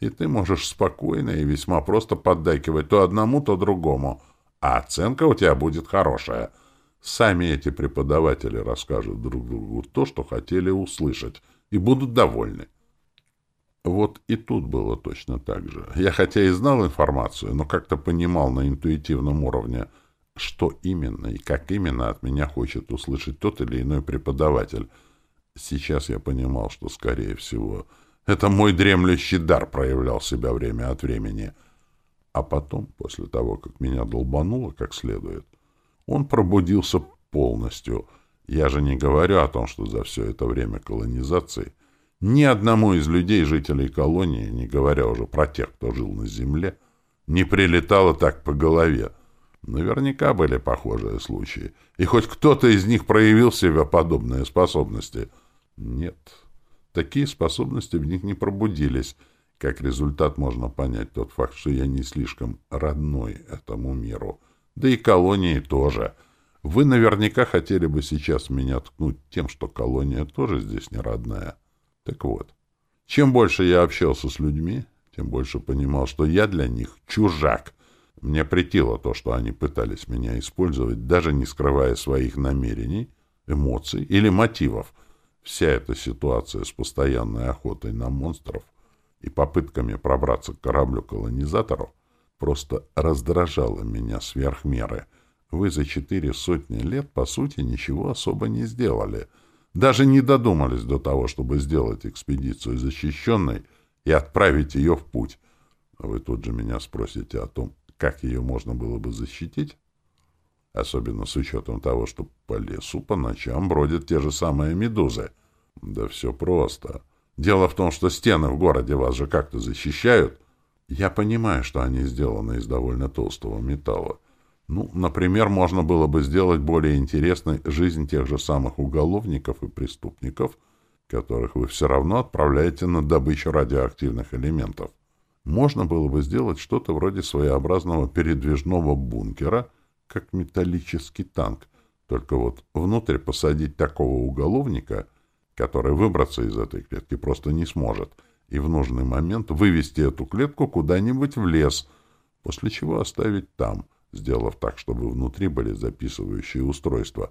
и ты можешь спокойно и весьма просто поддакивать то одному, то другому, а оценка у тебя будет хорошая — Сами эти преподаватели расскажут друг другу то, что хотели услышать, и будут довольны. Вот и тут было точно так же. Я хотя и знал информацию, но как-то понимал на интуитивном уровне, что именно и как именно от меня хочет услышать тот или иной преподаватель. Сейчас я понимал, что, скорее всего, это мой дремлющий дар проявлял себя время от времени. А потом, после того, как меня долбануло как следует, он пробудился полностью. Я же не говорю о том, что за все это время колонизации ни одному из людей, жителей колонии, не говоря уже про тех, кто жил на земле, не прилетало так по голове. Наверняка были похожие случаи. И хоть кто-то из них проявил в себе подобные способности. Нет, такие способности в них не пробудились. Как результат можно понять тот факт, что я не слишком родной этому миру — да и колонии тоже. Вы наверняка хотели бы сейчас меня ткнуть тем, что колония тоже здесь не родная. Так вот, чем больше я общался с людьми, тем больше понимал, что я для них чужак. Мне претило то, что они пытались меня использовать, даже не скрывая своих намерений, эмоций или мотивов. Вся эта ситуация с постоянной охотой на монстров и попытками пробраться к кораблю-колонизатору просто раздражало меня сверх меры. Вы за четыре сотни лет, по сути, ничего особо не сделали. Даже не додумались до того, чтобы сделать экспедицию защищенной и отправить ее в путь. Вы тут же меня спросите о том, как ее можно было бы защитить? Особенно с учетом того, что по лесу по ночам бродят те же самые медузы. Да все просто. Дело в том, что стены в городе вас же как-то защищают, я понимаю, что они сделаны из довольно толстого металла. Ну, например, можно было бы сделать более интересной жизнь тех же самых уголовников и преступников, которых вы все равно отправляете на добычу радиоактивных элементов. Можно было бы сделать что-то вроде своеобразного передвижного бункера, как металлический танк, только вот внутрь посадить такого уголовника, который выбраться из этой клетки просто не сможет — и в нужный момент вывести эту клетку куда-нибудь в лес, после чего оставить там, сделав так, чтобы внутри были записывающие устройства,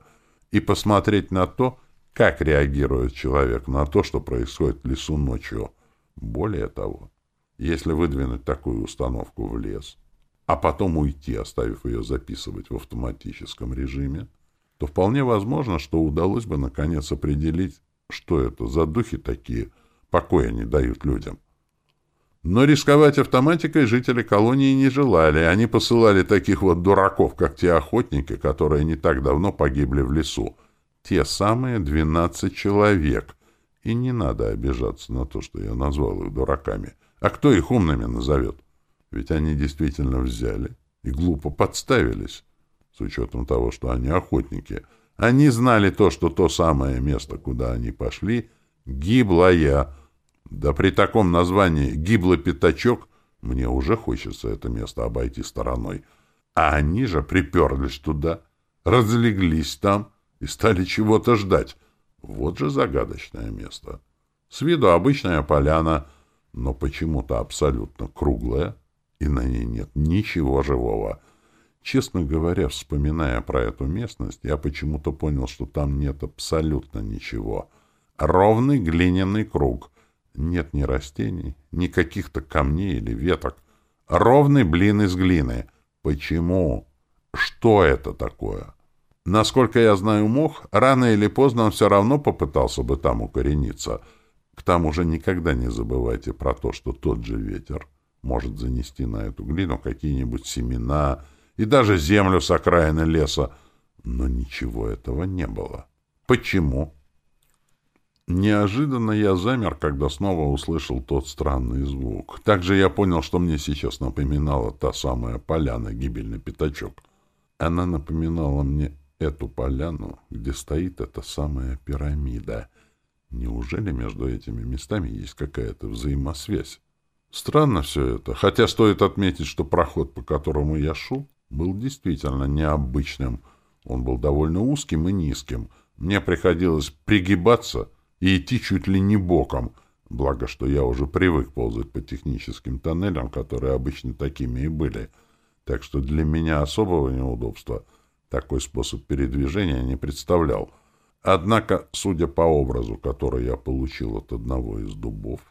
и посмотреть на то, как реагирует человек на то, что происходит в лесу ночью. Более того, если выдвинуть такую установку в лес, а потом уйти, оставив ее записывать в автоматическом режиме, то вполне возможно, что удалось бы наконец определить, что это за духи такие, покоя не дают людям. Но рисковать автоматикой жители колонии не желали. Они посылали таких вот дураков, как те охотники, которые не так давно погибли в лесу. Те самые двенадцать человек. И не надо обижаться на то, что я назвал их дураками. А кто их умными назовет? Ведь они действительно взяли и глупо подставились, с учетом того, что они охотники. Они знали то, что то самое место, куда они пошли, гиблая, да при таком названии «гиблый пятачок» мне уже хочется это место обойти стороной. А они же приперлись туда, разлеглись там и стали чего-то ждать. Вот же загадочное место. С виду обычная поляна, но почему-то абсолютно круглая, и на ней нет ничего живого. Честно говоря, вспоминая про эту местность, я почему-то понял, что там нет абсолютно ничего. Ровный глиняный круг, нет ни растений, ни каких-то камней или веток. Ровный блин из глины. Почему? Что это такое? Насколько я знаю мох, рано или поздно он все равно попытался бы там укорениться. К тому же никогда не забывайте про то, что тот же ветер может занести на эту глину какие-нибудь семена и даже землю с окраины леса. Но ничего этого не было. Почему? Неожиданно я замер, когда снова услышал тот странный звук. Также я понял, что мне сейчас напоминала та самая поляна, гибельный пятачок. Она напоминала мне эту поляну, где стоит эта самая пирамида. Неужели между этими местами есть какая-то взаимосвязь? Странно все это, хотя стоит отметить, что проход, по которому я шел, был действительно необычным. Он был довольно узким и низким. Мне приходилось пригибаться — и идти чуть ли не боком, благо, что я уже привык ползать по техническим тоннелям, которые обычно такими и были, так что для меня особого неудобства такой способ передвижения не представлял. Однако, судя по образу, который я получил от одного из дубов,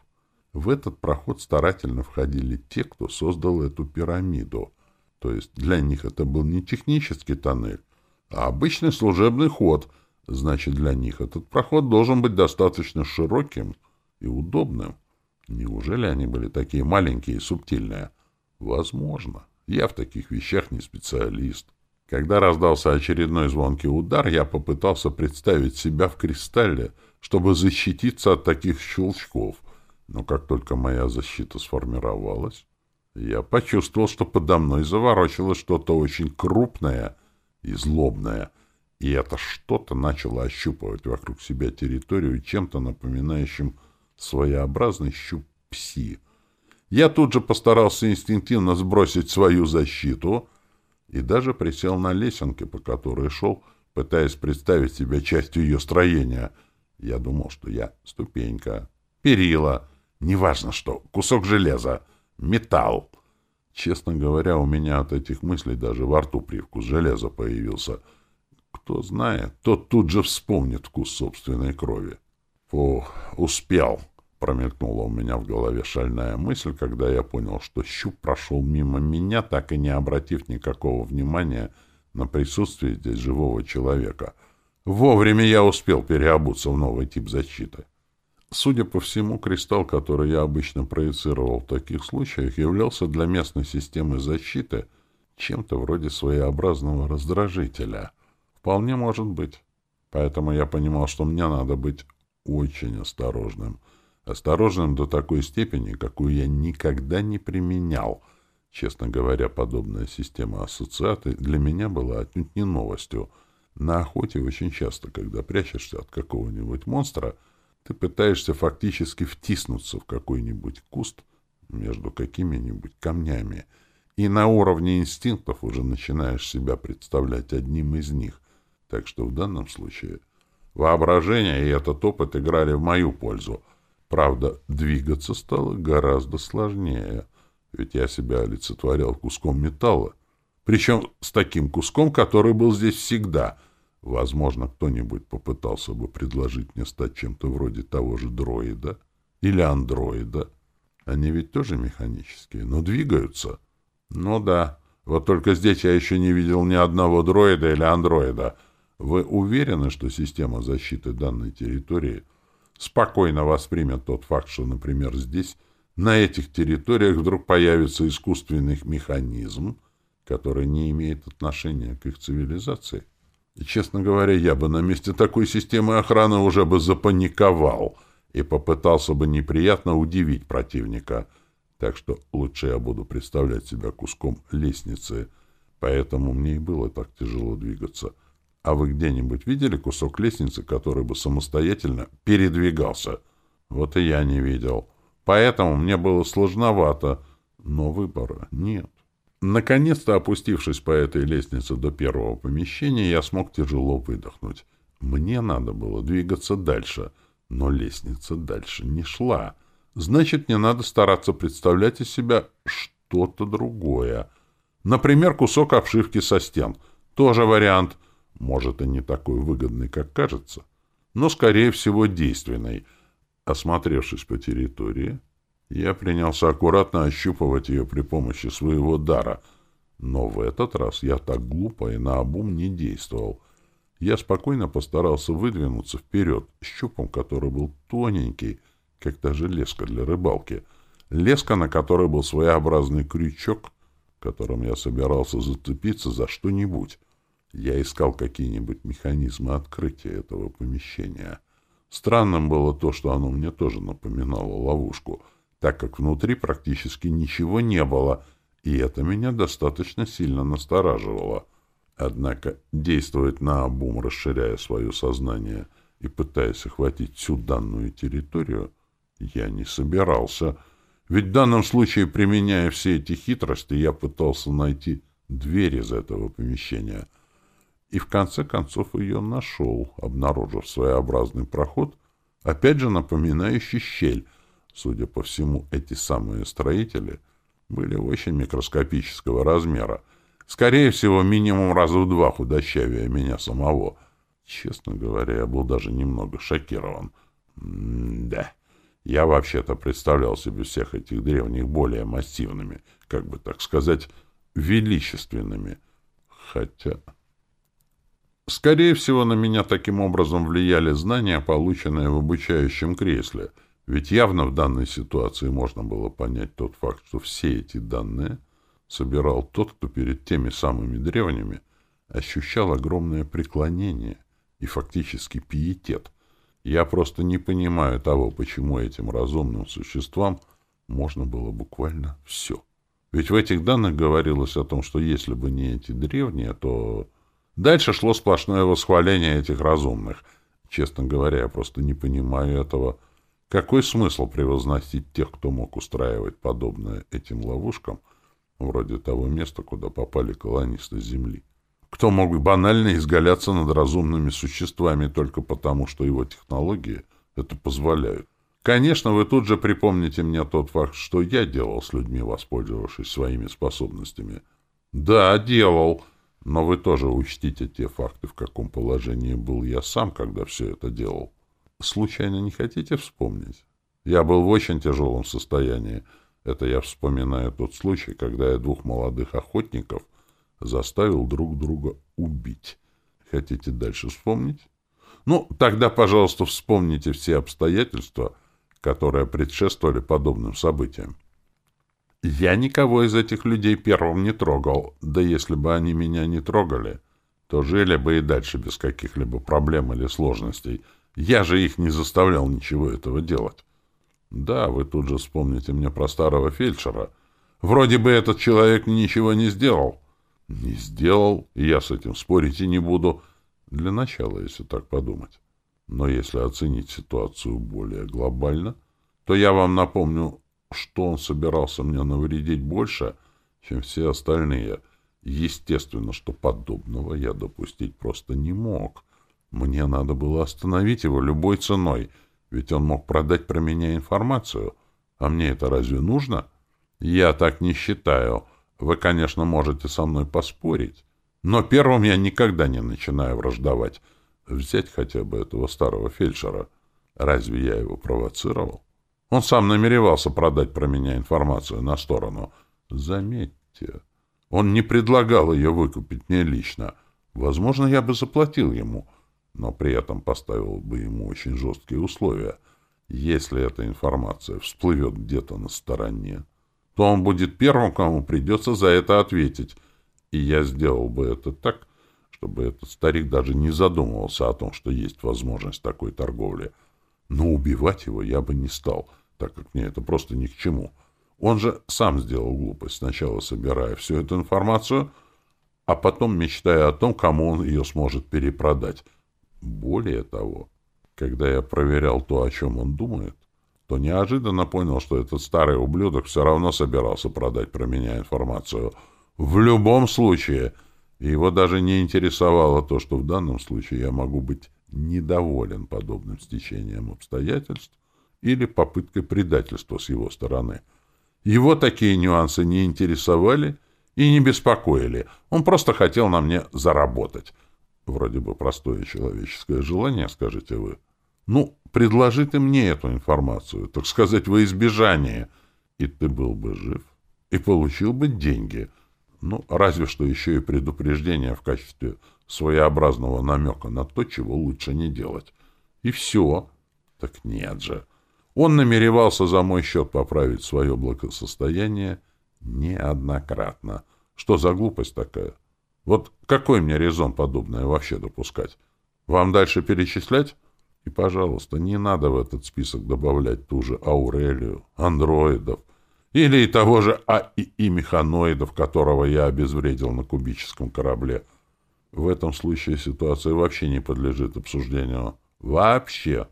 в этот проход старательно входили те, кто создал эту пирамиду. То есть для них это был не технический тоннель, а обычный служебный ход — Значит, для них этот проход должен быть достаточно широким и удобным. Неужели они были такие маленькие и субтильные? Возможно. Я в таких вещах не специалист. Когда раздался очередной звонкий удар, я попытался представить себя в кристалле, чтобы защититься от таких щелчков. Но как только моя защита сформировалась, я почувствовал, что подо мной заворочилось что-то очень крупное и злобное — и это что-то начало ощупывать вокруг себя территорию чем-то напоминающим своеобразный щуп пси. Я тут же постарался инстинктивно сбросить свою защиту и даже присел на лесенке, по которой шел, пытаясь представить себя частью ее строения. Я думал, что я ступенька, перила, неважно что, кусок железа, металл. Честно говоря, у меня от этих мыслей даже во рту привкус железа появился — кто знает, тот тут же вспомнит вкус собственной крови. Фух, успел, промелькнула у меня в голове шальная мысль, когда я понял, что щуп прошел мимо меня, так и не обратив никакого внимания на присутствие здесь живого человека. Вовремя я успел переобуться в новый тип защиты. Судя по всему, кристалл, который я обычно проецировал в таких случаях, являлся для местной системы защиты чем-то вроде своеобразного раздражителя — Вполне может быть. Поэтому я понимал, что мне надо быть очень осторожным. Осторожным до такой степени, какую я никогда не применял. Честно говоря, подобная система ассоциаций для меня была отнюдь не новостью. На охоте очень часто, когда прячешься от какого-нибудь монстра, ты пытаешься фактически втиснуться в какой-нибудь куст между какими-нибудь камнями, и на уровне инстинктов уже начинаешь себя представлять одним из них. Так что в данном случае воображение и этот опыт играли в мою пользу. Правда, двигаться стало гораздо сложнее, ведь я себя олицетворял куском металла. Причем с таким куском, который был здесь всегда. Возможно, кто-нибудь попытался бы предложить мне стать чем-то вроде того же дроида или андроида. Они ведь тоже механические, но двигаются. Ну да, Вот только здесь я еще не видел ни одного дроида или андроида. Вы уверены, что система защиты данной территории спокойно воспримет тот факт, что, например, здесь, на этих территориях, вдруг появится искусственный механизм, который не имеет отношения к их цивилизации? И, честно говоря, я бы на месте такой системы охраны уже бы запаниковал и попытался бы неприятно удивить противника. Так что лучше я буду представлять себя куском лестницы, поэтому мне и было так тяжело двигаться. А вы где-нибудь видели кусок лестницы, который бы самостоятельно передвигался? Вот и я не видел. Поэтому мне было сложновато, но выбора нет. Наконец-то, опустившись по этой лестнице до первого помещения, я смог тяжело выдохнуть. Мне надо было двигаться дальше, но лестница дальше не шла. Значит, мне надо стараться представлять из себя что-то другое. Например, кусок обшивки со стен. Тоже вариант. Может, и не такой выгодный, как кажется, но, скорее всего, действенный. Осмотревшись по территории, я принялся аккуратно ощупывать ее при помощи своего дара, но в этот раз я так глупо и наобум не действовал. Я спокойно постарался выдвинуться вперед, щупом который был тоненький, как та же леска для рыбалки. Леска, на которой был своеобразный крючок, которым я собирался зацепиться за что-нибудь. Я искал какие-нибудь механизмы открытия этого помещения. Странным было то, что оно мне тоже напоминало ловушку — так как внутри практически ничего не было, и это меня достаточно сильно настораживало. Однако действовать наобум, расширяя свое сознание и пытаясь охватить всю данную территорию, я не собирался. Ведь в данном случае, применяя все эти хитрости, я пытался найти дверь из этого помещения. И в конце концов ее нашел, обнаружив своеобразный проход, опять же напоминающий щель — Судя по всему, эти самые строители были очень микроскопического размера. Скорее всего, минимум раза в два худощавее меня самого. Честно говоря, я был даже немного шокирован. М да, я вообще-то представлял себе всех этих древних более массивными, как бы так сказать, величественными. Хотя... Скорее всего, на меня таким образом влияли знания, полученные в обучающем кресле — ведь явно в данной ситуации можно было понять тот факт, что все эти данные собирал тот, кто перед теми самыми древними ощущал огромное преклонение и фактически пиетет. Я просто не понимаю того, почему этим разумным существам можно было буквально все. Ведь в этих данных говорилось о том, что если бы не эти древние, то... Дальше шло сплошное восхваление этих разумных. Честно говоря, я просто не понимаю этого какой смысл превозносить тех, кто мог устраивать подобное этим ловушкам, вроде того места, куда попали колонисты Земли? Кто мог банально изгаляться над разумными существами только потому, что его технологии это позволяют? Конечно, вы тут же припомните мне тот факт, что я делал с людьми, воспользовавшись своими способностями. Да, делал, но вы тоже учтите те факты, в каком положении был я сам, когда все это делал. Случайно не хотите вспомнить? Я был в очень тяжелом состоянии. Это я вспоминаю тот случай, когда я двух молодых охотников заставил друг друга убить. Хотите дальше вспомнить? Ну, тогда, пожалуйста, вспомните все обстоятельства, которые предшествовали подобным событиям. Я никого из этих людей первым не трогал, да если бы они меня не трогали, то жили бы и дальше без каких-либо проблем или сложностей — я же их не заставлял ничего этого делать. Да, вы тут же вспомните мне про старого фельдшера. Вроде бы этот человек ничего не сделал. Не сделал, и я с этим спорить и не буду. Для начала, если так подумать. Но если оценить ситуацию более глобально, то я вам напомню, что он собирался мне навредить больше, чем все остальные. Естественно, что подобного я допустить просто не мог. Мне надо было остановить его любой ценой, ведь он мог продать про меня информацию. А мне это разве нужно? Я так не считаю. Вы, конечно, можете со мной поспорить. Но первым я никогда не начинаю враждовать. Взять хотя бы этого старого фельдшера. Разве я его провоцировал? Он сам намеревался продать про меня информацию на сторону. Заметьте, Он не предлагал ее выкупить мне лично. Возможно, я бы заплатил ему, но при этом поставил бы ему очень жесткие условия. Если эта информация всплывет где-то на стороне, то он будет первым, кому придется за это ответить. И я сделал бы это так, чтобы этот старик даже не задумывался о том, что есть возможность такой торговли. Но убивать его я бы не стал, так как мне это просто ни к чему. Он же сам сделал глупость, сначала собирая всю эту информацию, а потом мечтая о том, кому он ее сможет перепродать. Более того, когда я проверял то, о чем он думает, то неожиданно понял, что этот старый ублюдок все равно собирался продать про меня информацию. В любом случае, его даже не интересовало то, что в данном случае я могу быть недоволен подобным стечением обстоятельств или попыткой предательства с его стороны. Его такие нюансы не интересовали и не беспокоили. Он просто хотел на мне заработать. Вроде бы простое человеческое желание, скажете вы. Ну, предложи ты мне эту информацию, так сказать, во избежание, и ты был бы жив, и получил бы деньги. Ну, разве что еще и предупреждение в качестве своеобразного намека на то, чего лучше не делать. И все. Так нет же. Он намеревался за мой счет поправить свое благосостояние неоднократно. Что за глупость такая? Вот какой мне резон подобное вообще допускать? Вам дальше перечислять? И, пожалуйста, не надо в этот список добавлять ту же Аурелию, андроидов, или и того же АИИ механоидов, которого я обезвредил на кубическом корабле. В этом случае ситуация вообще не подлежит обсуждению. Вообще.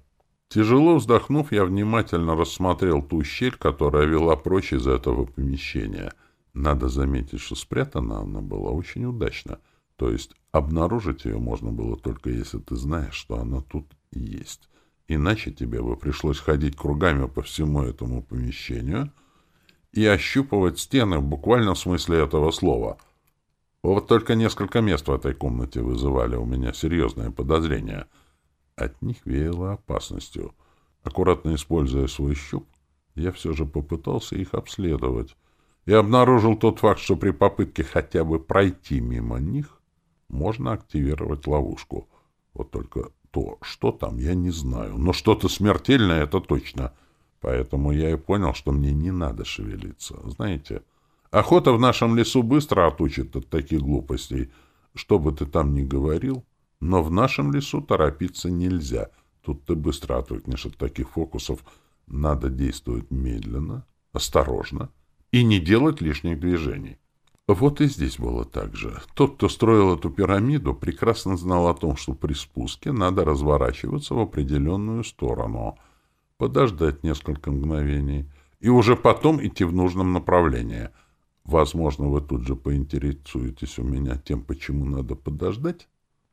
Тяжело вздохнув, я внимательно рассмотрел ту щель, которая вела прочь из этого помещения. Надо заметить, что спрятана она была очень удачно. То есть обнаружить ее можно было только если ты знаешь, что она тут есть. Иначе тебе бы пришлось ходить кругами по всему этому помещению и ощупывать стены в буквальном смысле этого слова. Вот только несколько мест в этой комнате вызывали у меня серьезное подозрение. От них веяло опасностью. Аккуратно используя свой щуп, я все же попытался их обследовать и обнаружил тот факт, что при попытке хотя бы пройти мимо них можно активировать ловушку. Вот только то, что там, я не знаю. Но что-то смертельное — это точно. Поэтому я и понял, что мне не надо шевелиться. Знаете, охота в нашем лесу быстро отучит от таких глупостей. Что бы ты там ни говорил, но в нашем лесу торопиться нельзя. Тут ты быстро отвыкнешь от таких фокусов. Надо действовать медленно, осторожно и не делать лишних движений. Вот и здесь было так же. Тот, кто строил эту пирамиду, прекрасно знал о том, что при спуске надо разворачиваться в определенную сторону, подождать несколько мгновений и уже потом идти в нужном направлении. Возможно, вы тут же поинтересуетесь у меня тем, почему надо подождать?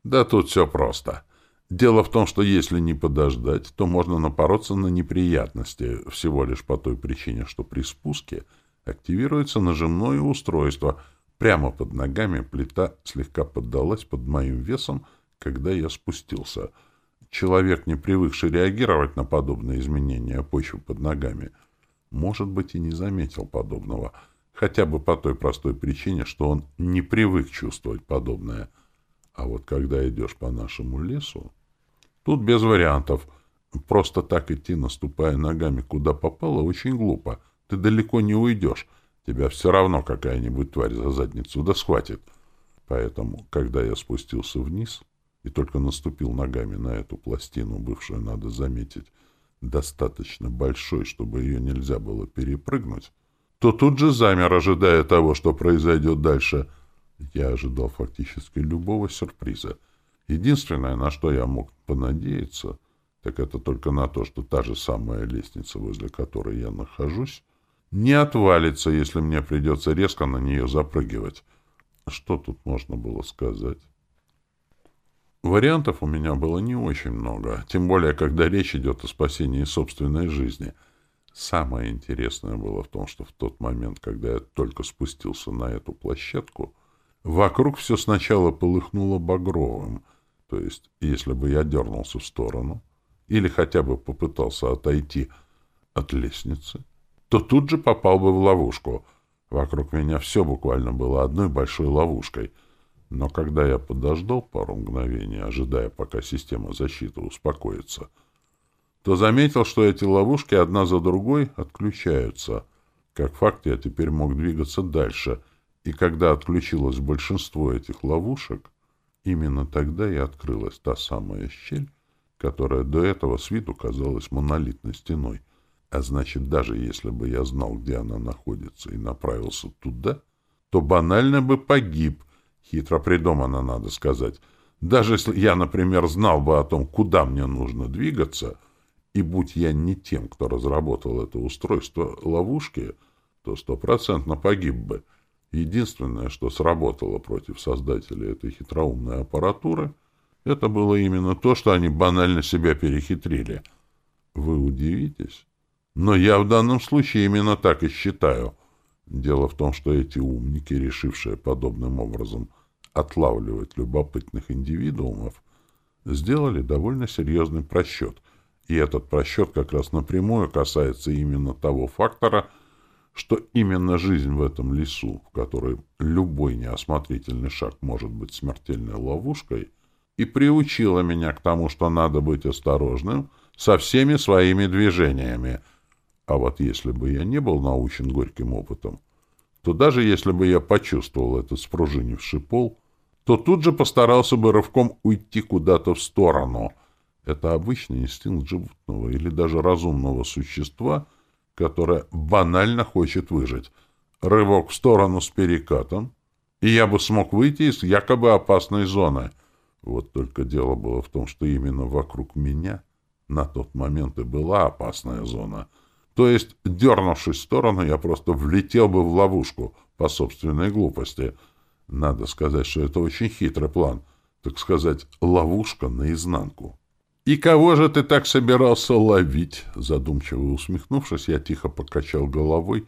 Да тут все просто. Дело в том, что если не подождать, то можно напороться на неприятности всего лишь по той причине, что при спуске — активируется нажимное устройство. Прямо под ногами плита слегка поддалась под моим весом, когда я спустился. Человек, не привыкший реагировать на подобные изменения почвы под ногами, может быть и не заметил подобного, хотя бы по той простой причине, что он не привык чувствовать подобное. А вот когда идешь по нашему лесу, тут без вариантов. Просто так идти, наступая ногами куда попало, очень глупо — ты далеко не уйдешь. Тебя все равно какая-нибудь тварь за задницу да схватит. Поэтому, когда я спустился вниз и только наступил ногами на эту пластину, бывшую, надо заметить, достаточно большой, чтобы ее нельзя было перепрыгнуть, то тут же замер, ожидая того, что произойдет дальше. Я ожидал фактически любого сюрприза. Единственное, на что я мог понадеяться, так это только на то, что та же самая лестница, возле которой я нахожусь, не отвалится, если мне придется резко на нее запрыгивать. Что тут можно было сказать? Вариантов у меня было не очень много, тем более, когда речь идет о спасении собственной жизни. Самое интересное было в том, что в тот момент, когда я только спустился на эту площадку, вокруг все сначала полыхнуло багровым, то есть, если бы я дернулся в сторону или хотя бы попытался отойти от лестницы, то тут же попал бы в ловушку. Вокруг меня все буквально было одной большой ловушкой. Но когда я подождал пару мгновений, ожидая, пока система защиты успокоится, то заметил, что эти ловушки одна за другой отключаются. Как факт, я теперь мог двигаться дальше, и когда отключилось большинство этих ловушек, именно тогда и открылась та самая щель, которая до этого с виду казалась монолитной стеной. А значит, даже если бы я знал, где она находится, и направился туда, то банально бы погиб. Хитро придумано, надо сказать. Даже если я, например, знал бы о том, куда мне нужно двигаться, и будь я не тем, кто разработал это устройство ловушки, то стопроцентно погиб бы. Единственное, что сработало против создателей этой хитроумной аппаратуры, это было именно то, что они банально себя перехитрили. Вы удивитесь? Но я в данном случае именно так и считаю. Дело в том, что эти умники, решившие подобным образом отлавливать любопытных индивидуумов, сделали довольно серьезный просчет. И этот просчет как раз напрямую касается именно того фактора, что именно жизнь в этом лесу, в которой любой неосмотрительный шаг может быть смертельной ловушкой, и приучила меня к тому, что надо быть осторожным со всеми своими движениями — а вот если бы я не был научен горьким опытом, то даже если бы я почувствовал этот спружинивший пол, то тут же постарался бы рывком уйти куда-то в сторону. Это обычный инстинкт животного или даже разумного существа, которое банально хочет выжить. Рывок в сторону с перекатом, и я бы смог выйти из якобы опасной зоны. Вот только дело было в том, что именно вокруг меня на тот момент и была опасная зона — то есть, дернувшись в сторону, я просто влетел бы в ловушку по собственной глупости. Надо сказать, что это очень хитрый план. Так сказать, ловушка наизнанку. «И кого же ты так собирался ловить?» Задумчиво усмехнувшись, я тихо покачал головой,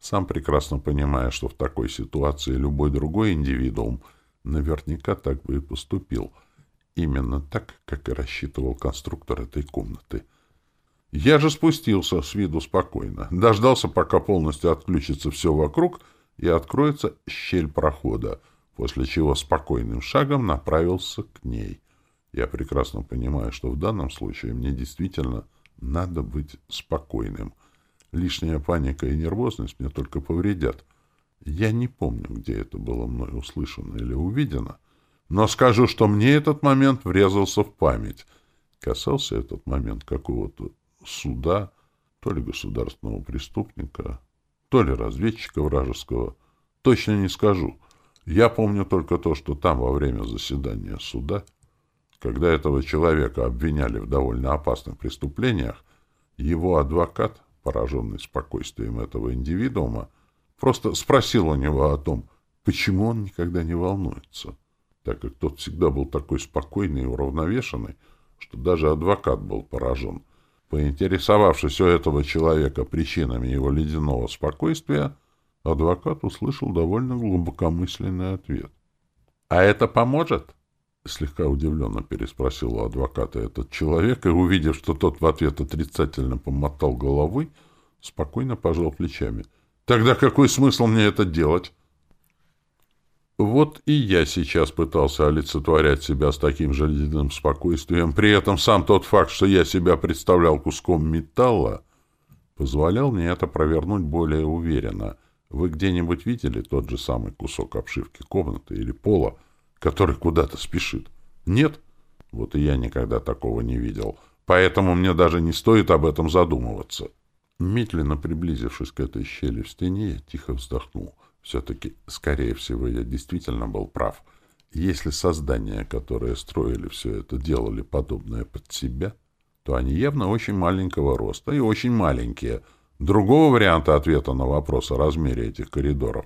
сам прекрасно понимая, что в такой ситуации любой другой индивидуум наверняка так бы и поступил. Именно так, как и рассчитывал конструктор этой комнаты — я же спустился с виду спокойно, дождался, пока полностью отключится все вокруг и откроется щель прохода, после чего спокойным шагом направился к ней. Я прекрасно понимаю, что в данном случае мне действительно надо быть спокойным. Лишняя паника и нервозность мне только повредят. Я не помню, где это было мной услышано или увидено, но скажу, что мне этот момент врезался в память. Касался этот момент какого-то суда, то ли государственного преступника, то ли разведчика вражеского. Точно не скажу. Я помню только то, что там во время заседания суда, когда этого человека обвиняли в довольно опасных преступлениях, его адвокат, пораженный спокойствием этого индивидуума, просто спросил у него о том, почему он никогда не волнуется, так как тот всегда был такой спокойный и уравновешенный, что даже адвокат был поражен — Поинтересовавшись у этого человека причинами его ледяного спокойствия, адвокат услышал довольно глубокомысленный ответ. «А это поможет?» — слегка удивленно переспросил у адвоката этот человек, и, увидев, что тот в ответ отрицательно помотал головой, спокойно пожал плечами. «Тогда какой смысл мне это делать?» Вот и я сейчас пытался олицетворять себя с таким же ледяным спокойствием, при этом сам тот факт, что я себя представлял куском металла, позволял мне это провернуть более уверенно. Вы где-нибудь видели тот же самый кусок обшивки комнаты или пола, который куда-то спешит? Нет? Вот и я никогда такого не видел. Поэтому мне даже не стоит об этом задумываться. Медленно приблизившись к этой щели в стене, я тихо вздохнул — все-таки, скорее всего, я действительно был прав. Если создания, которые строили все это, делали подобное под себя, то они явно очень маленького роста и очень маленькие. Другого варианта ответа на вопрос о размере этих коридоров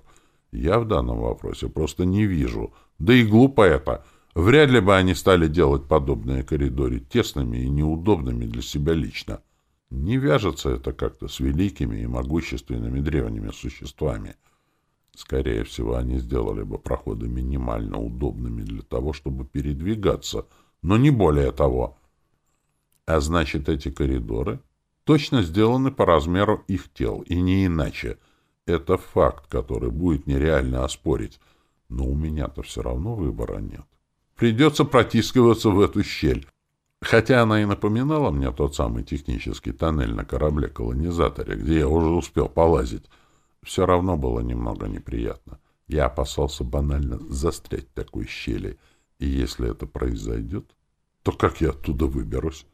я в данном вопросе просто не вижу. Да и глупо это. Вряд ли бы они стали делать подобные коридоры тесными и неудобными для себя лично. Не вяжется это как-то с великими и могущественными древними существами — Скорее всего, они сделали бы проходы минимально удобными для того, чтобы передвигаться, но не более того. А значит, эти коридоры точно сделаны по размеру их тел, и не иначе. Это факт, который будет нереально оспорить. Но у меня-то все равно выбора нет. Придется протискиваться в эту щель. Хотя она и напоминала мне тот самый технический тоннель на корабле-колонизаторе, где я уже успел полазить, все равно было немного неприятно. Я опасался банально застрять в такой щели, и если это произойдет, то как я оттуда выберусь?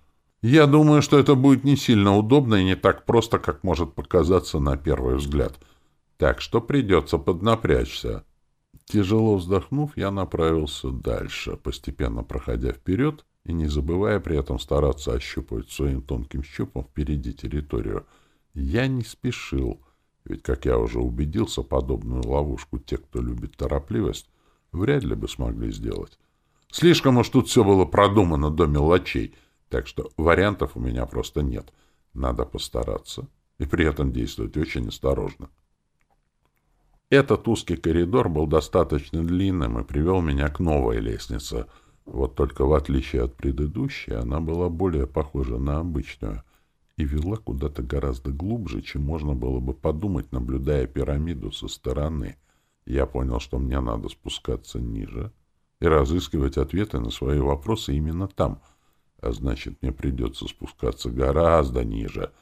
Я думаю, что это будет не сильно удобно и не так просто, как может показаться на первый взгляд. Так что придется поднапрячься. Тяжело вздохнув, я направился дальше, постепенно проходя вперед и не забывая при этом стараться ощупывать своим тонким щупом впереди территорию. Я не спешил, ведь, как я уже убедился, подобную ловушку те, кто любит торопливость, вряд ли бы смогли сделать. Слишком уж тут все было продумано до мелочей, так что вариантов у меня просто нет. Надо постараться и при этом действовать очень осторожно. Этот узкий коридор был достаточно длинным и привел меня к новой лестнице. Вот только в отличие от предыдущей, она была более похожа на обычную и вела куда-то гораздо глубже, чем можно было бы подумать, наблюдая пирамиду со стороны. Я понял, что мне надо спускаться ниже и разыскивать ответы на свои вопросы именно там, а значит, мне придется спускаться гораздо ниже.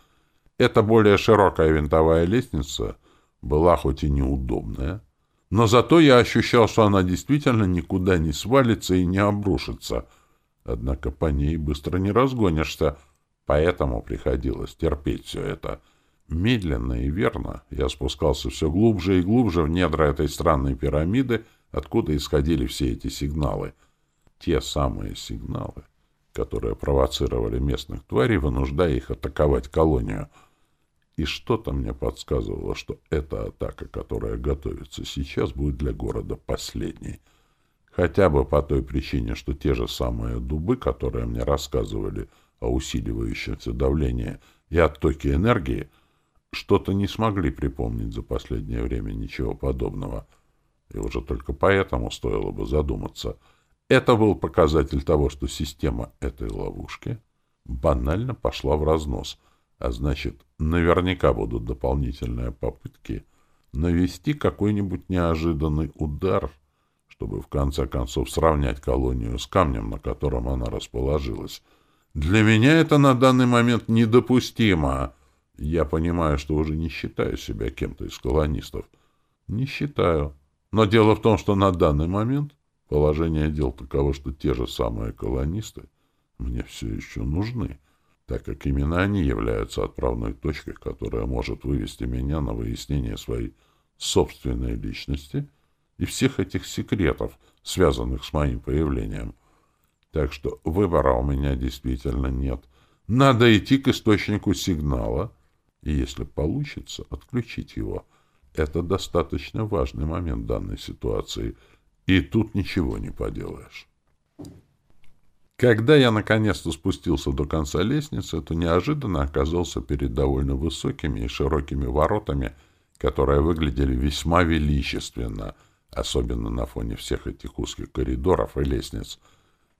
Это более широкая винтовая лестница — была хоть и неудобная, но зато я ощущал, что она действительно никуда не свалится и не обрушится. Однако по ней быстро не разгонишься, поэтому приходилось терпеть все это. Медленно и верно я спускался все глубже и глубже в недра этой странной пирамиды, откуда исходили все эти сигналы. Те самые сигналы, которые провоцировали местных тварей, вынуждая их атаковать колонию — и что-то мне подсказывало, что эта атака, которая готовится сейчас, будет для города последней. Хотя бы по той причине, что те же самые дубы, которые мне рассказывали о усиливающемся давлении и оттоке энергии, что-то не смогли припомнить за последнее время ничего подобного. И уже только поэтому стоило бы задуматься. Это был показатель того, что система этой ловушки банально пошла в разнос — а значит, наверняка будут дополнительные попытки навести какой-нибудь неожиданный удар, чтобы в конце концов сравнять колонию с камнем, на котором она расположилась. Для меня это на данный момент недопустимо. Я понимаю, что уже не считаю себя кем-то из колонистов. Не считаю. Но дело в том, что на данный момент положение дел таково, что те же самые колонисты мне все еще нужны так как именно они являются отправной точкой, которая может вывести меня на выяснение своей собственной личности и всех этих секретов, связанных с моим появлением. Так что выбора у меня действительно нет. Надо идти к источнику сигнала, и если получится, отключить его. Это достаточно важный момент данной ситуации, и тут ничего не поделаешь. Когда я наконец-то спустился до конца лестницы, то неожиданно оказался перед довольно высокими и широкими воротами, которые выглядели весьма величественно, особенно на фоне всех этих узких коридоров и лестниц.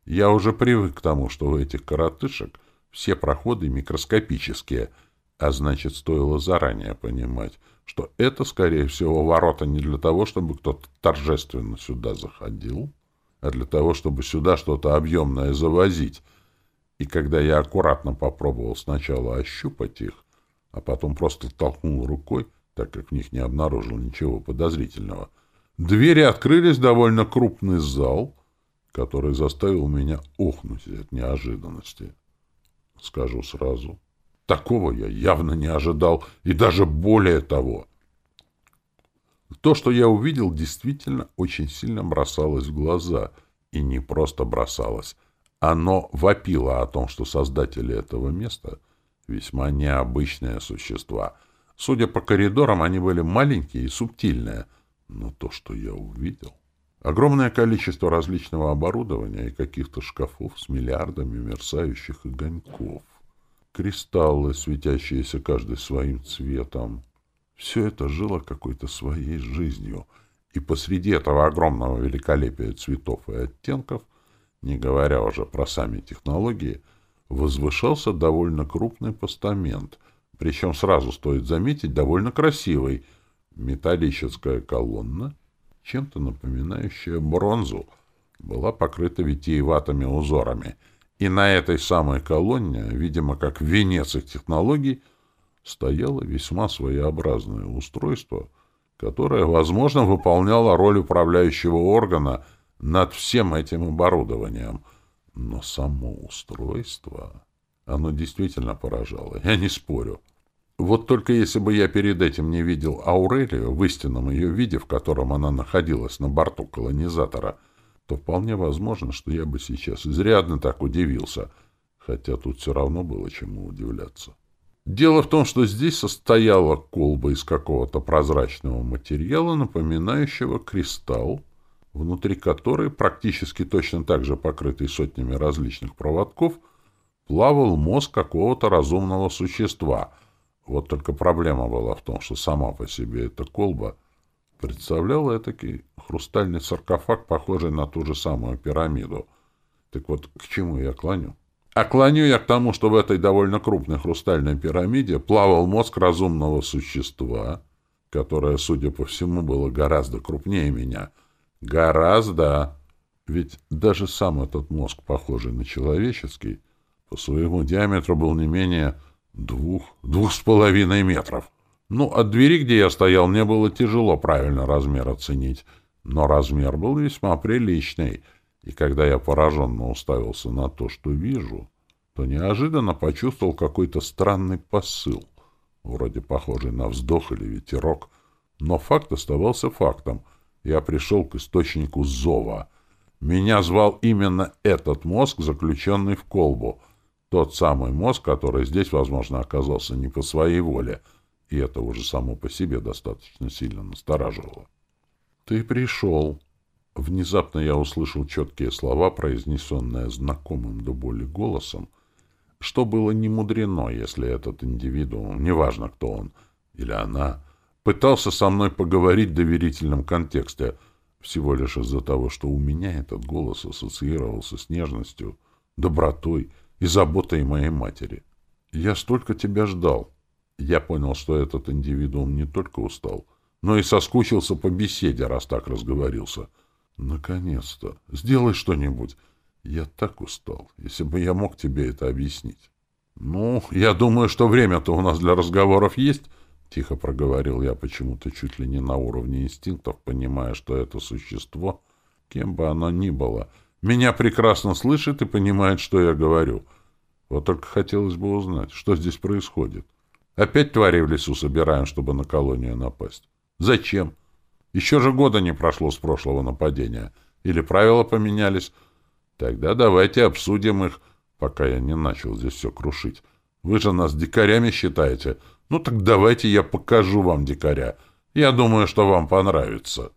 Я уже привык к тому, что у этих коротышек все проходы микроскопические, а значит, стоило заранее понимать, что это, скорее всего, ворота не для того, чтобы кто-то торжественно сюда заходил, а для того, чтобы сюда что-то объемное завозить. И когда я аккуратно попробовал сначала ощупать их, а потом просто толкнул рукой, так как в них не обнаружил ничего подозрительного, двери открылись довольно крупный зал, который заставил меня охнуть от неожиданности. Скажу сразу, такого я явно не ожидал, и даже более того — то, что я увидел, действительно очень сильно бросалось в глаза. И не просто бросалось. Оно вопило о том, что создатели этого места весьма необычные существа. Судя по коридорам, они были маленькие и субтильные. Но то, что я увидел... Огромное количество различного оборудования и каких-то шкафов с миллиардами мерцающих огоньков. Кристаллы, светящиеся каждый своим цветом все это жило какой-то своей жизнью, и посреди этого огромного великолепия цветов и оттенков, не говоря уже про сами технологии, возвышался довольно крупный постамент, причем сразу стоит заметить довольно красивый. Металлическая колонна, чем-то напоминающая бронзу, была покрыта витиеватыми узорами, и на этой самой колонне, видимо, как венец их технологий, стояло весьма своеобразное устройство, которое, возможно, выполняло роль управляющего органа над всем этим оборудованием. Но само устройство, оно действительно поражало, я не спорю. Вот только если бы я перед этим не видел Аурелию в истинном ее виде, в котором она находилась на борту колонизатора, то вполне возможно, что я бы сейчас изрядно так удивился, хотя тут все равно было чему удивляться. Дело в том, что здесь состояла колба из какого-то прозрачного материала, напоминающего кристалл, внутри которой, практически точно так же покрытый сотнями различных проводков, плавал мозг какого-то разумного существа. Вот только проблема была в том, что сама по себе эта колба представляла этакий хрустальный саркофаг, похожий на ту же самую пирамиду. Так вот, к чему я клоню? А клоню я к тому, что в этой довольно крупной хрустальной пирамиде плавал мозг разумного существа, которое, судя по всему, было гораздо крупнее меня — Гораздо. Ведь даже сам этот мозг, похожий на человеческий, по своему диаметру был не менее двух, двух с половиной метров. Ну, от двери, где я стоял, мне было тяжело правильно размер оценить, но размер был весьма приличный, и когда я пораженно уставился на то, что вижу, то неожиданно почувствовал какой-то странный посыл, вроде похожий на вздох или ветерок, но факт оставался фактом — я пришел к источнику зова. Меня звал именно этот мозг, заключенный в колбу. Тот самый мозг, который здесь, возможно, оказался не по своей воле. И это уже само по себе достаточно сильно настораживало. «Ты пришел». Внезапно я услышал четкие слова, произнесенные знакомым до боли голосом, что было не мудрено, если этот индивидуум, неважно кто он или она, пытался со мной поговорить в доверительном контексте, всего лишь из-за того, что у меня этот голос ассоциировался с нежностью, добротой и заботой моей матери. Я столько тебя ждал. Я понял, что этот индивидуум не только устал, но и соскучился по беседе, раз так разговорился. Наконец-то! Сделай что-нибудь. Я так устал, если бы я мог тебе это объяснить. Ну, я думаю, что время-то у нас для разговоров есть, Тихо проговорил я почему-то чуть ли не на уровне инстинктов, понимая, что это существо, кем бы оно ни было, меня прекрасно слышит и понимает, что я говорю. Вот только хотелось бы узнать, что здесь происходит. Опять твари в лесу собираем, чтобы на колонию напасть. Зачем? Еще же года не прошло с прошлого нападения. Или правила поменялись? Тогда давайте обсудим их, пока я не начал здесь все крушить. Вы же нас дикарями считаете, ну так давайте я покажу вам дикаря. Я думаю, что вам понравится.